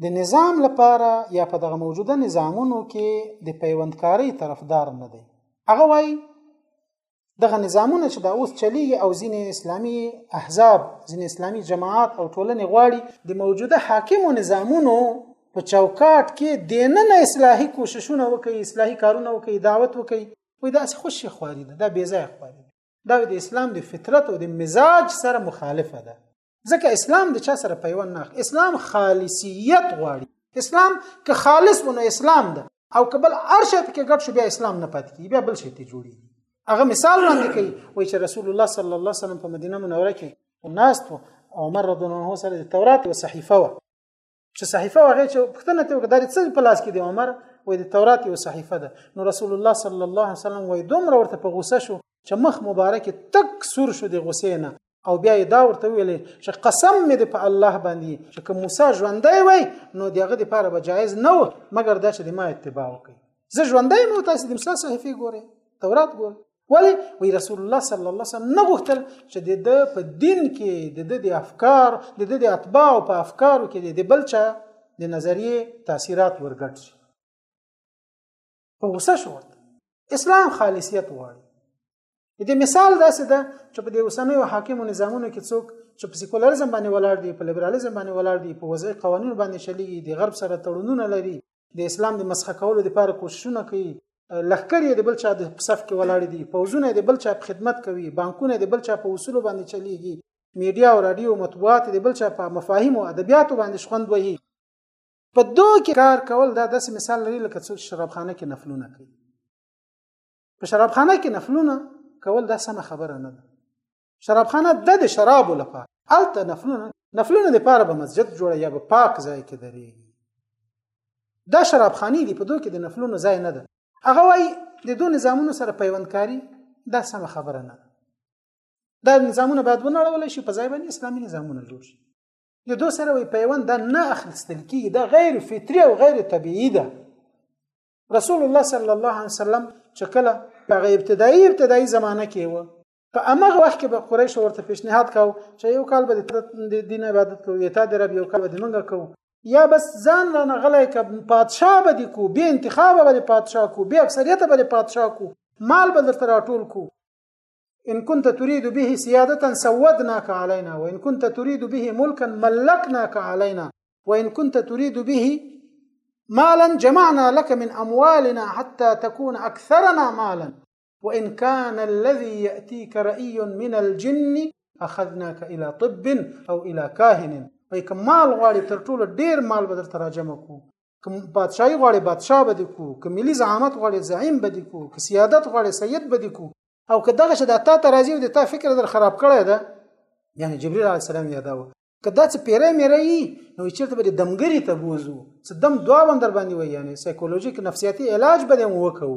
Speaker 1: د نظام لپاره یا په دغه موجوده نظامونو کې د پیوندکاری طرفدار نه دی هغه وایي دغه نظامونه چې دا اوس چلیږي او ځینې اسلامي احزاب ځینې اسلامي جماعات او ټولنې غواړي د موجوده حاکمو نظامونو په چوکاټ کې دیننه اصلاحي کوششونه وکړي اصلاحي کارونه وکړي دعوت وکړي وای دا څه خوشي خواري ده دا بې ځای خواري ده دا د اسلام د فطرت او د مزاج سره مخالفه ده ځکه اسلام د چا سره پیوند نه اسلام خالصیت غواړي اسلام که خالص ونه اسلام ده او کبل ارشه پکې ګډ شو بیا اسلام نه پات کی بیا بل شي ته جوړي هغه مثال وړاندې کوي وای چې رسول الله صلی الله علیه وسلم په مدینه منوره کې ناست عمر رضی الله عنه سره د تورات او صحیفه و چې صحیفه وغه چې پښتنه ته وګداري څه په لاس کې دی عمر وې د تورات یو صحیفه ده نو رسول الله صلی الله علیه وسلم وې دومره ورته په غوسه شو چې مخ مبارک تک سور شو د غوسې نه او بیا یې دا ورته ویلې چې قسم مې د په الله باندې چې که موسی ژوندی وای نو دغه د پاره به جایز نه و مګر دا چې د ما اتباع وکړي زه ژوندی مو تاسو د موسی صحیفه ګورئ تورات ګورئ ولی وی رسول الله صلی الله علیه وسلم نه غوښتل چې د د په دین کې د د د افکار د د د اتباع په افکارو کې د بل چا د نظریه تاثیرات ورګټ شي په غوسه شو اسلام خالصیت غواړي د مثال داسې ده چې په دې اوسنیو حاکمو نظامونو کې څوک چې په سیکولریزم باندې ولاړ دي په لیبرالیزم باندې ولاړ دي په وضعي قوانینو باندې شلېږي د غرب سره تړونونه لري د اسلام د مسخ کولو لپاره کوششونه کوي لخر یې د بل چا د صف کې ولاړ دي پوزونه د بل چا په خدمت کوي بانکونه د بل چا په اصول باندې چلیږي میډیا او رادیو مطبوعات د بل چا په مفاهیم او ادبیات باندې شخوند وهي په دوه کې کار کول دا داسې مثال لري لکه څوک شرابخانه کې نفلونه کوي په شرابخانه کې نفلونه کول دا سمه خبره نه ده شرابخانه د د شرابو لپاره الته نفلونه نفلونه لپاره به مسجد جوړه یا به پاک ځای کې دري دا شرابخانی دی په دوه کې د نفلونو ځای نه ده هغه وای د دوه نظامونو سره پیوندکاری دا سم خبره نه ده دا نظامونه باید ونړول شي په ځای باندې اسلامي نظامونه جوړ شي د دوه سره وي پیوند دا نه اخلستل کیږي دا غیر فطری او غیر طبیعي ده رسول الله صلی الله علیه وسلم چې کله په ابتدایي ابتدایي زمانه کې و په امغه وخت کې به قریش ورته پیشنهاد کاو چې یو کال به د دین عبادت کوو یا تا د رب یو کال به د منګه کوو یا بس ځان را نه غلای ک پادشاه به د کو به انتخاب به د پادشاه کو به اکثریت به د پادشاه کو مال به درته راټول کو ان كنت تريد به سياده سودناك علينا وان كنت تريد به ملكا ملكناك علينا وان كنت تريد به مالا جمعنا لك من اموالنا حتى تكون اكثرنا مالا وان كان الذي ياتيك راي من الجن اخذناك الى طب او الى كاهن وای کوم مال غواړي تر ټولو ډیر مال به درته راجمع کو کوم بادشاہي غواړي بادشاہ به دې کو کوم ملي زعامت غواړي زعیم به دې کو که سیادت غواړي سید به دې کو او که دغه شته تا ته راځي او د تا فکر در خراب کړی ده یعنی جبرئیل علیه السلام یاداوه که دا څه پیره میره یي نو چیرته به دمګری ته بوزو څه دم دوا بندر باندې وای یعنی سایکولوژیک نفسیاتي علاج به مو وکړو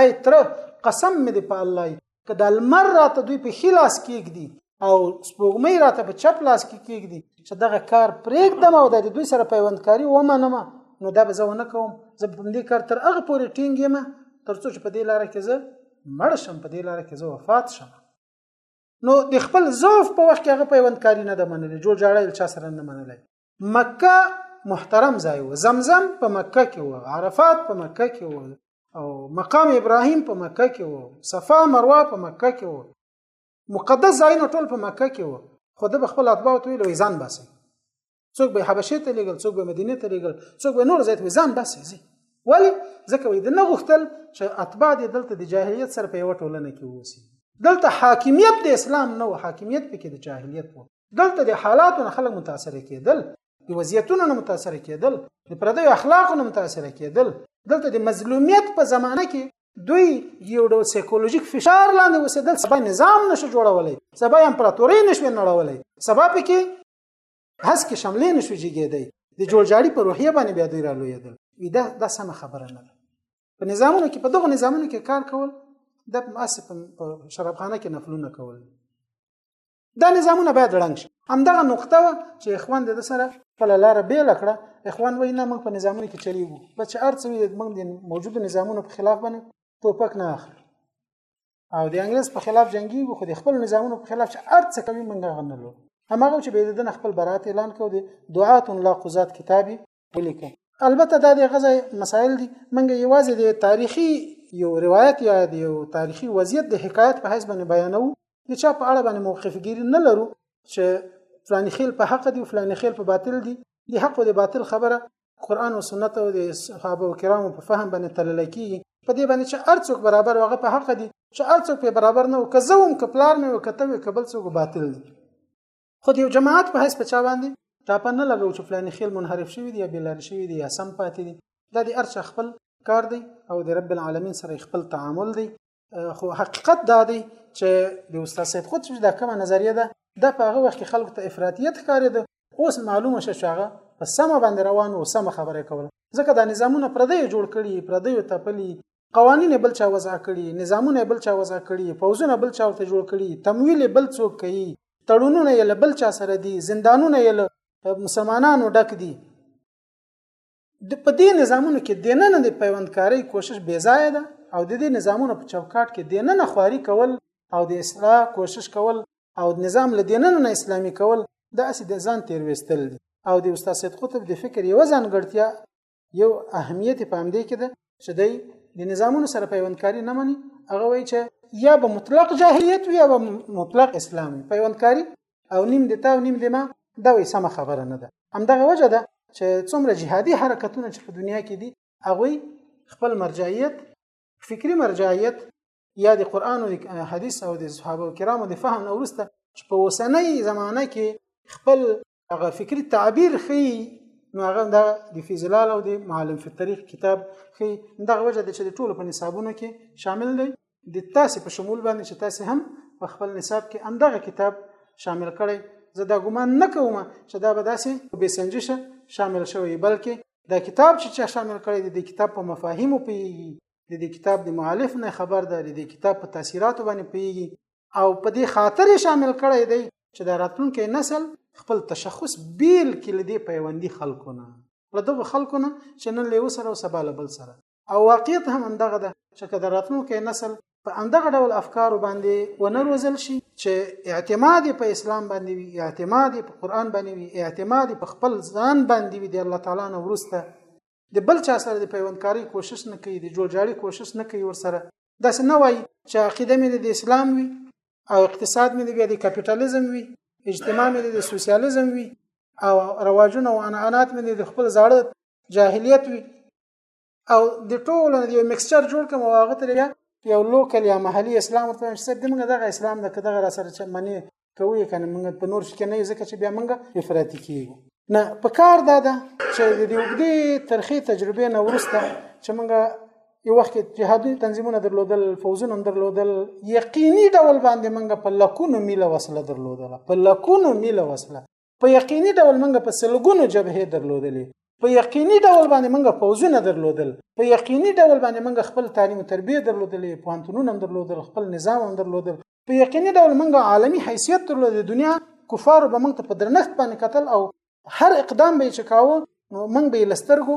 Speaker 1: اي تر قسم مې دی په الله که د المر راته دوی په خلاص کېږدي او سپوږمۍ راته په چپ لاس کې کېږدي چې دغه کار پرېږدم او د دوی سره پیوندکاري ومنم نو دا به زه ونه کوم زه په دې کار تر هغه پورې ټینګ یم تر څو چې په دې لار کې زه مړ شم په دې لار کې زه وفات شم نو د خپل ضعف په وخت کې هغه پیوندکاری نه د منلې جوړ جاړل چا سره نه منلې مکه محترم ځای و زمزم په مکه کې و عرفات په مکه کې و او مقام ابراهیم په مکه کې و صفا مروه په مکه کې و مقدس ځایونه ټول په مکه کې و خو د خپل اتباع ته ویل ځان باسي څوک به حبشه ته لګل څوک به مدینه ته لګل څوک به نور ځای ته ځان باسي زی ولی ځکه وې د نه غختل چې اتباع دې دلته د جاهلیت سره په یو ټولنه کې ووسی دلته حاکمیت د اسلام نه و حاکمیت پکې د جاهلیت و دلته د حالاتو نه خلک متاثر کېدل د وضعیتونو نه متاثر کېدل د پردیو اخلاقو نه متاثر کېدل دلته د مظلومیت په زمانه کې دوی یو ډول سایکولوژیک فشار لاندې اوسېدل سبا نظام نشو جوړولای سبا امپراتوري نشو نړولای سبا پکې هڅ کې شاملې نشو جګېدای د جوړجاړي په روحیه باندې بیا دوی رالوېدل دا دا سمه خبره نه ده په نظامونو کې په دغه نظامونو کې کار کول د مؤسس په شرابخانه کې نفلونه کول دا نظامونه باید ړنګ شي همدغه نقطه و چې اخوان د سره خپل لار بیل کړه اخوان وای نه موږ په نظامونو کې چلیږو بس چې ارڅ وي موږ د موجودو نظامونو په خلاف باندې توپک نه اخلو او د انګلیس په خلاف جنگي خو د خپل نظامونو په خلاف چې ارڅ کوي موږ غنلو همغه چې به د خپل برات اعلان کړو د دعات لا قزات کتابي ولیکي البته دا د غزا مسائل دي منګه یوازې د تاریخي یو روایت یا د یو تاریخي وضعیت د حکایت په حساب باندې بیانو د چا په اړه باندې موقفګیری نه لرو چې فلانی خیل په حق دی فلانی خیل په باطل دی د حق او د باطل خبره قران او سنت او د صحابه کرامو په فهم باندې تلل کیږي په دې باندې چې ارڅوک برابر وغه په حق دي چې ارڅوک په برابر نه او که زوم که پلار مې وکته وي کبل څوک باطل دي خو د یو جماعت په حیث په چا باندې ټاپه نه لګو چې فلاني خیل منحرف شوی دی یا بلار شوی دی یا سم پاتې دی دا د ارچا خپل کار دی او د رب العالمین سره خپل تعامل دی خو حقیقت دا دی چې د استاد سید خود چې دا کومه نظریه ده د په هغه وخت کې خلکو ته افراطیت ښکارېده اوس معلومه شوه چې هغه په سمه باندې روان او سمه خبره کوله ځکه دا نظامونه پردیو جوړ کړي پردیو تپلي قوانین بل چا وضع کړي نظامونه بل چا وضع کړي فوزونه بل چا ورته جوړ کړي تمویل بل څوک کوي تړونونه یې بل چا سره دي زندانونه یې مسلمانانو ډک دي د په دې نظامونو کې د نن د پیوندکاری کوشش بې ځای ده او د دې نظامونو په چوکاټ کې د نن خواري کول او د اصلاح کوشش کول او نظام له دینن نه اسلامي کول دا اسی د ځان تیر وستل دي او د استاد سید قطب د فکر یو ځانګړتیا یو اهمیت په همدې کې ده چې دی د نظامونو سره پیوندکاری نه مني هغه وایي چې یا به مطلق جاهلیت وي یا به مطلق اسلام وي پیوندکاری او نیم د تا او نیم د ما دا وایي سمه خبره نه ده همدغه وجه ده چې څومره جهادي حرکتونه چې په دنیا کې دي هغوی خپل مرجعیت فکری مرجعیت یا د قران او حدیث او د صحابه کرامو د فهم نه ورسته چې په اوسنۍ زمانه کې خپل هغه فکری تعبیر خي نو هغه د د فیزلال او د معلم فی تاریخ کتاب خي دغه وجه د چې د ټولو په نصابونو کې شامل دی د تاسو په شمول باندې چې تاسو هم په خپل نصاب کې اندغه کتاب شامل کړئ زه دا ګومان نه کوم چې دا به داسې به سنجشه شامل شوی بلکې دا کتاب چې چا شامل کړی دی د کتاب په مفاهیمو پیږي د دې کتاب د مؤلف نه خبر ده د دې کتاب په تاثیراتو باندې پیږي او په دې خاطر شامل کړی دی چې د راتلونکي نسل خپل تشخص بیل کې لدی پیوندي خلکو نه له دغه خلکو نه چې نن له وسره او سبا له بل سره او واقعیت هم همدغه ده چې که د راتلونکي نسل په همدغه ډول افکار باندې ونه روزل شي چې اعتماد په اسلام باندې وي اعتماد په قران باندې وي اعتماد په خپل ځان باندې وي د الله تعالی نه ورسته د بل چا سره د پیوندکاری کوشش نه کوي د جوړجاړي کوشش نه کوي ورسره داسې نه وایي چې عقیده مې د اسلام وي او اقتصاد مې بیا د کپټالیزم وي اجتماع مې د سوسیالیزم وي او رواجونه او عنعنات مې د خپل زاړه جاهلیت وي او د ټولو د یو مکسچر جوړ کوم او هغه ته یو لوکل یا محلي اسلام ورته چې دغه اسلام د کدغه سره چې منی کوي کنه موږ په نور شي کې نه ځکه چې بیا موږ افراطي کیږو نه په کار دا ده چې د دې وګړي ترخی تجربه نه ورسته چې موږ یو وخت جهادي تنظیمونه درلودل فوزونه هم درلودل یقیني ډول باندې موږ په لکونو میله وسله درلودله په لکونو میله وسله په یقیني ډول موږ په سلګونو جبهې درلودلې په یقیني ډول باندې موږ فوزونه درلودل په یقیني ډول باندې موږ خپل تعلیم او تربیه درلودلې پوهنتونون هم درلودل خپل نظام هم درلودل په یقیني ډول موږ عالمی حیثیت درلود د دنیا کفارو به موږ ته په درنښت باندې قتل او هر اقدام به چې کاوه نو موږ به لسترګو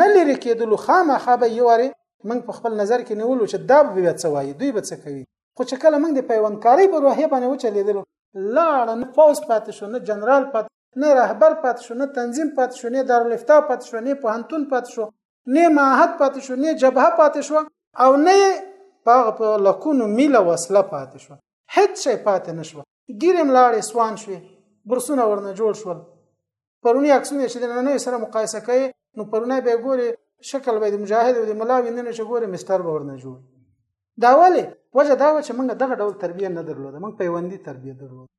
Speaker 1: نه لري کېدلو خامخا به یو واره موږ په خپل نظر کې نیولو چې دا به څه وایي دوی به څه کوي خو چې کله موږ د پیوندکارۍ په روحیه باندې وچلېدلو لاړ نه پوز پاتې شو نه جنرال پاتې نه رهبر پاتې شو نه تنظیم پاتې شو نه دارالافتا پاتې شو نه پوهنتون پاتې شو نه معهد پاتې شو نه جبهه پاتې شو او نه په هغه په لکونو میله وسله پاتې شو هیڅ شی پاتې نه شو ګیرې ملاړې سوان شوې برسونه ورنه جوړ شول پرونی عکسونه چې د نننۍ سره مقایسه کوي نو پرونه به ګوري شکل به د مجاهد او د ملا ویننه چې ګوري مستر به ورنه جوړ دا ولې وجه دا و چې موږ دغه ډول تربیه نه درلوده موږ پیوندي تربیه درلوده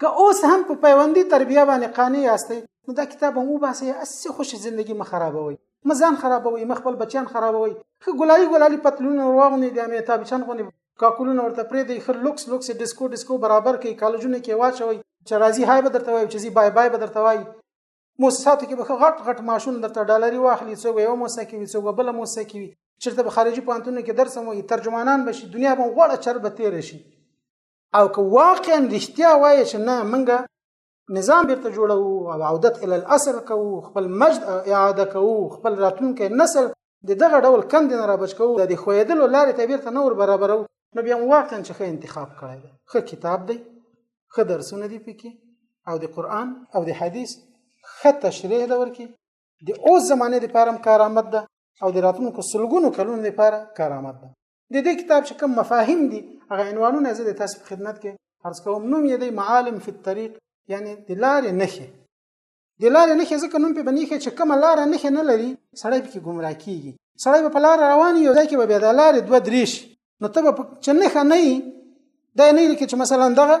Speaker 1: که اوس هم په پیوندي تربیه باندې قانع یاستئ نو دا کتاب هم وباسئ اسې خوشې زندگی مه خرابوئ مزان خرابوي مخبل بچیان خرابوي خو ګلالي ګلالي پتلون ورواغني د امیتاب چن غوني کاکولونه ورته پرې دی خل لوکس لوکس ډیسکو ډیسکو برابر کوي کالجونه کې واچوي چې راځي هاي به درته وایي چې زی بای بای به درته وایي موسساتو کې به غټ غټ ماشون درته ډالري واخلي څو یو موسسه کې وي څو بل موسسه کې وي چیرته به خارجي پانتونو کې درس مو ترجمانان بشي دنیا به غوړه چر به تیر شي او که واقعا رښتیا وایي چې نه منګه نظام بیرته جوړو او عودت ال الاصل کوو خپل مجد اعاده کوو خپل راتلونکي نسل د دغه ډول کند نه را بچ کوو د خویدلو لارې ته بیرته نور برابرو نو بیا واقعا چې ښه انتخاب کړی دی ښه کتاب دی ښه درسونه دی پکې او د قران او د حدیث ښه تشریح ده ورکی د اوس زمانه لپاره کارآمد ده او د راتلونکو سلګونو کلونو لپاره کارآمد ده د دې کتاب چې کوم مفاهیم دي هغه عنوانونه زه د تاسو په خدمت کې عرض کوم نوم یې دی معالم فی الطريق یعنی د لارې نښې د لارې نښې ځکه نوم په بنیخه چې کومه لار نښې نه لري سړی پکې گمراه کیږي سړی په لار روان یو ځای کې به بیا د لارې دوه درې شي نو ته به چې نښه نه یي دا نه لکه چې مثلا دغه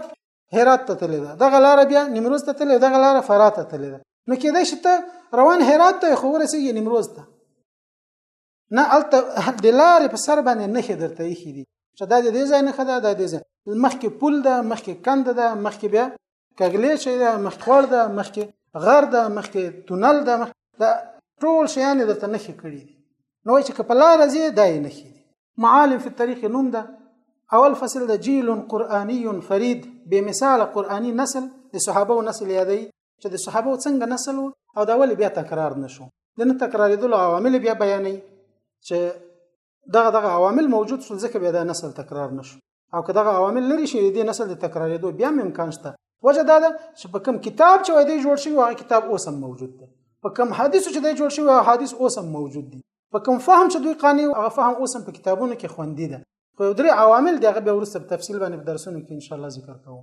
Speaker 1: هرات ته تللی ده دغه لار بیا نیمروز ته تللی دغه لار فرات ته تللی ده نو کېدای شي ته روان هرات ته خو ورسېږي نیمروز ته نه الته د لارې په سر باندې نه خې درته یې دي چې دا د دې ځای نه خدا د دې ځای مخکې پل ده مخکې کند ده مخکې بیا کګلې چې ده مخکې خور ده مخکې غر ده مخکې تونل ده مخ دا ټول شیان درته نه خې کړی دي نو چې په لار ځې دا یې نه خې دي معالم فی التاریخ نوم ده اول فصل ده جیل قرآنی فرید بمثال قرآنی نسل د صحابه نسل یادې چې د صحابه څنګه نسل او دا ولې بیا تکرار نشو د نه تکرارېدلو عوامل بیا بیانې چې دغه دغه عوامل موجود شول ځکه بیا دا نسل تکرار نشو او که دغه عوامل لري شي د نسل د تکرارېدو بیا امکان شته وجه دا ده چې په کوم کتاب چې وای دی جوړ شوی هغه کتاب اوس هم موجود دی په کوم حدیث چې دی جوړ شوی هغه حدیث اوس هم موجود دی په کوم فهم چې دوی قانع هغه فهم اوس هم په کتابونو کې خوندي ده خو درې عوامل دغه به ورسره په تفصیل باندې په درسونو کې ان شاء الله ذکر کوو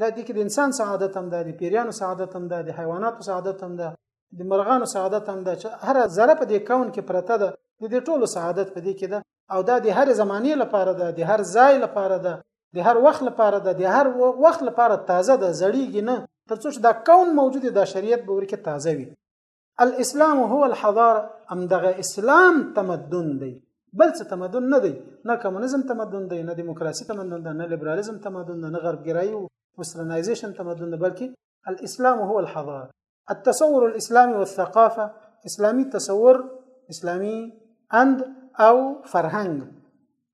Speaker 1: دا دي کې د انسان سعادت هم ده د پیریانو سعادت هم ده د حیواناتو سعادت هم ده د مرغانو سعادت هم ده چې هر ذره په دې کون کې پرته ده د دې ټولو سعادت په دې کې ده او دا د هر زمانه لپاره ده د هر ځای لپاره ده د هر وخت لپاره ده د هر وخت لپاره تازه ده زړیږي نه ترڅو چې دا کون موجود دا شریعت به ورکه تازه وي الاسلام هو الحضاره ام دغه اسلام تمدن دی بل څه تمدن نه دی نه کمونیزم تمدن دی نه دیموکراسي تمدن دی نه لیبرالیزم تمدن دی نه غربګرایي او وسرنایزیشن تمدن دی بلکې الاسلام هو الحضاره التصور الاسلامي والثقافه اسلامي تصور اسلامي اند او فرهنګ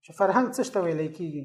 Speaker 1: چې فرهنګ څه ته ویل کیږي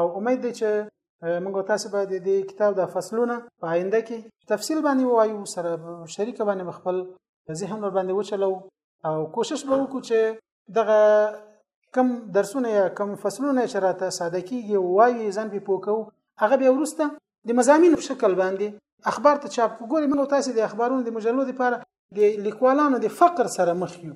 Speaker 1: او امید دی چې موږ تاسو به د دې کتاب د فصلونه په آینده کې تفصیل باندې وایو سره شریک باندې خپل ذهن ور باندې وچلو او کوشش به وکړو چې دغه کم درسونه یا کم فصلونه چې راته ساده کیږي وایي ځان به پوکو هغه به ورسته د مزامین په شکل باندې اخبار ته چاپ وګوري موږ تاسو د اخبارونو د مجلو لپاره د لیکوالانو د فقر سره مخ یو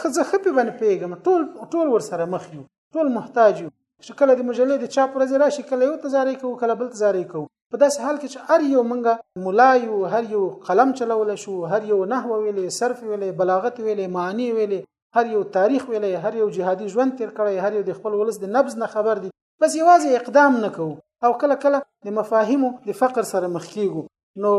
Speaker 1: خزه خپې باندې پیګم ټول ټول ور سره مخ یو ټول محتاج یو چې کله د مجلې د چاپ ورځ راشي کله یو تزارې کوو کله بل تزارې کوو په داسې حال کې چې هر یو منګه ملا یو هر یو قلم چلول شو هر یو نحو ویلې صرف ویلې بلاغت ویلې معنی ویلې هر یو تاریخ ویلې هر یو جهادي ژوند تیر کړی هر یو د خپل ولس د نبض نه خبر دی بس یوازې اقدام نه کوو او کله کله د مفاهیمو د فقر سره مخ کیږو نو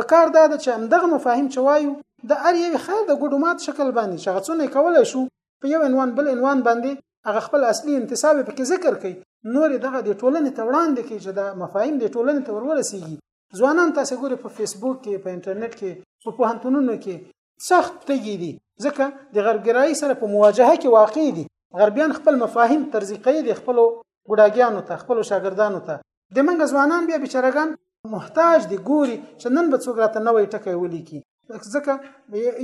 Speaker 1: په کار دا ده چې همدغه مفاهیم چې وایو د ار یو خیر د ګډومات شکل باندې چې غڅونه کولای شو په یو عنوان بل عنوان باندې هغه خپل اصلي انتساب په کې ذکر کړي نور دغه د ټولنې ته وړاندې کې چې دا مفاهیم د ټولنې ته ورورسیږي ځوانان تاسو ګوري په فیسبوک کې په انټرنیټ کې په پوهنتونونو کې سخت تږي دي ځکه د غربګرایي سره په مواجهه کې واقع دي غربیان خپل مفاهیم ترزیقې دي خپل ګډاګیانو ته خپل شاګردانو ته د منګ ځوانان بیا بچرګان محتاج دي ګوري چې نن به څوک راته نوې ټکی ولیکي ځکه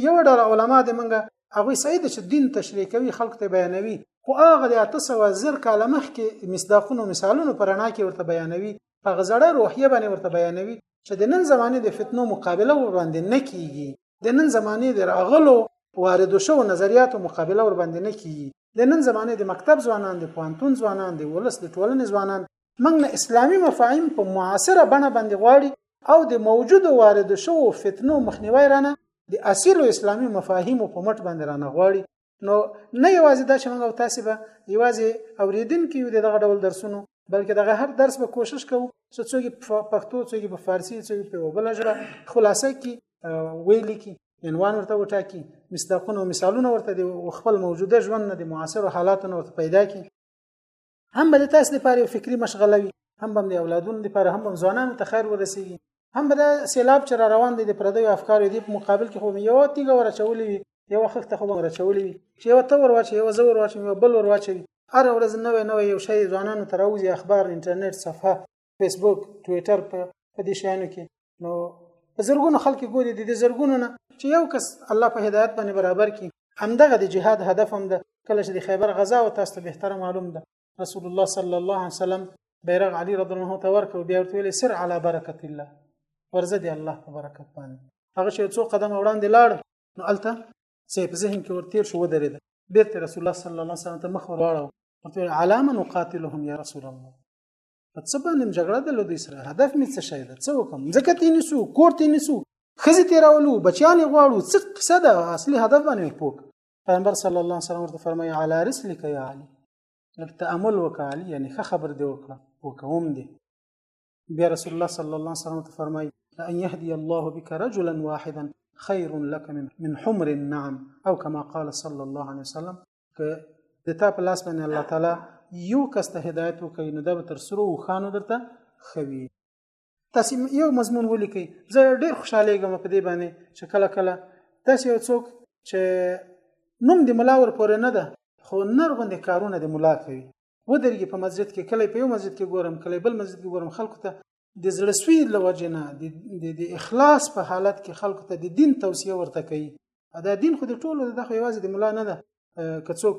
Speaker 1: یو ډول علما د منګه هغه سید چې دین تشریح کوي خلک ته بیانوي خو هغه د 800 زر کال مخکې مصداقونو مثالونو پرانا کې ورته بیانوي په غزړه روحیه باندې ورته بیانوي چې د نن زمانه د فتنو مقابله وړاندې نه کیږي د نن زمانه د راغلو واردو شو نظریاتو مقابله ور باندې نه کیږي د نن زمانه د مکتب ځوانان د پوانتون ځوانان د ولس د ټولنې ځوانان موږ نه اسلامي مفاهیم په معاصره بڼه باندې غواړي او د موجودو واردو شو فتنو مخنیوي رانه د اصیلو اسلامي مفاهیمو په مټ باندې رانه غواړي نو نه یوازې دا چې موږ او تاسو به یوازې اوریدونکو یو دغه ډول درسونو بلکې دغه هر درس به کوشش کوو چې څوک په پښتو څوک په فارسی څوک په بل ژبه خلاصه کی ویل کی عنوان ورته وټاکي مصداقونه او مثالونه ورته دی او خپل موجوده ژوند نه د معاصر حالاتو ورته پیدا کی هم به تاسو لپاره یو فکری مشغله وي هم به د اولادونو لپاره هم به ځوانانو ته خیر ورسیږي هم به دا سیلاب چې را روان دی د پردیو افکارو دی په مقابل کې خو یو تیګه ورچولې وي یو خخته خو ورچولې وي چې یو ته ورواچي یو زور واچي یو بل ورواچي هر ورځ نوې نوې یو شی ځوانانو ته راوځي اخبار انټرنیټ صفحه فیسبوک ټویټر په په دې شیانو کې نو په زرګونو خلک ګوري د دې زرګونو نه چې یو کس الله په هدایت باندې برابر کړي همدغه د جهاد هدف هم ده کله چې د خیبر غزا او تاسو ته بهتره معلوم ده رسول الله صلی الله علیه وسلم بیرغ علی رضی الله عنه ته ورکړ بیا ورته ویل سر علی برکت الله ورزه دی الله په برکت باندې هغه چې څو قدم وړاندې لاړ نو الته سې په ذهن کې ورتیر شو ودرېد بیرته رسول الله صلی الله علیه وسلم ته مخ ورواړو ورته علامه نقاتلهم یا رسول الله په څه باندې جګړه ده له دوی سره هدف مې څه شی ده څه وکم ځکه تې نیسو کور تې نیسو خزي تې راولو بچیان غواړو څه قصه ده اصلي هدف باندې پوک پیغمبر صلی الله علیه وسلم ورته فرمایي علی رسلک یا علی لکه تامل وکړه علی یعنی ښه خبر دی وکړه وکوم دی بیا رسول الله صلی الله علیه وسلم ته فرمایي ان يهدي الله بك رجلا واحدا خير لك من حمر النعم او كما قال صلى الله عليه وسلم که د تا په لاس باندې الله تعالی یو کس ته هدایت وکړي نو دا به تر سرو وخانو درته خوي تاسو یو مضمون ولیکئ زه ډیر خوشاله یم په دې باندې چې کله کله تاسو یو څوک چې نوم د ملا ور پورې نه ده خو نر غوندې کارونه د ملا کوي ودرېږي په مسجد کې کله په یو مسجد کې ګورم کله بل مسجد کې ګورم خلکو ته د زړه سوی له وجې نه د اخلاص په حالت کې خلکو ته د دین توصیه ورته کوي دا دین خو د ټولو د خو یوازې د ملا نه ده که څوک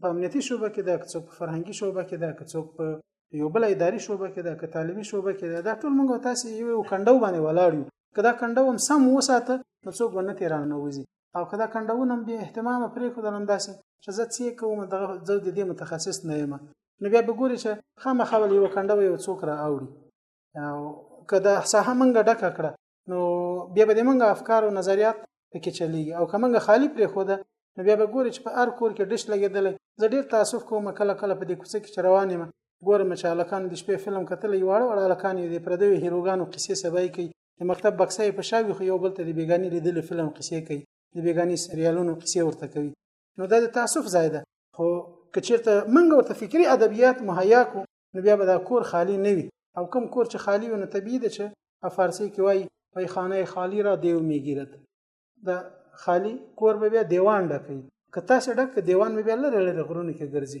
Speaker 1: په امنیتي شوبه کې ده که څوک په فرهنګي شوبه کې ده که څوک په یو بل اداري شوبه کې ده که تعلیمي شوبه کې ده دا ټول موږ تاسو یو کندو باندې ولاړ یو که دا کندو هم سم وساته نو څوک ونه تیرانه وځي او که دا کنډونه هم بې اهتمامه پرېښودل هم داسې چې زه څه کوم دغه زه د دې متخصص نه یم نو بیا به ګوري چې خامخا ول یو کنډه یو څوک را اوړي او که دا ساحه منګه ډکه کړه نو بیا به د منګه افکار او نظریات پکې چلیږي او که منګه خالی پرېښوده نو بیا به ګوري چې په هر کور کې ډش لګېدلی زه ډېر تاسف کوم کله کله په دې کوڅه کې چې روان یم ګورم چې هلکان د شپې فلم کتلی واړه واړه هلکان یې د پردیو هیروګانو قصې سبای کوي د مکتب بکسه یې په شا وي خو یو بل ته د بیګاني لیدلي فلم قصې کوي د بیګاني سریالونو قصې ورته کوي نو دا د تاسف ځای ده خو که چیرته منګ ورته فکری ادبیات مهیا کو نو بیا به دا کور خالی نه وي او کم کور چې خالی وي نو طبیعي ده چې په فارسی کې وایي وای خانه خالی را دیو میګیرت دا خالی کور به بیا دیوان ډکوي که تاسو ډک دیوان به بیا لره لره غرونه کې ګرځي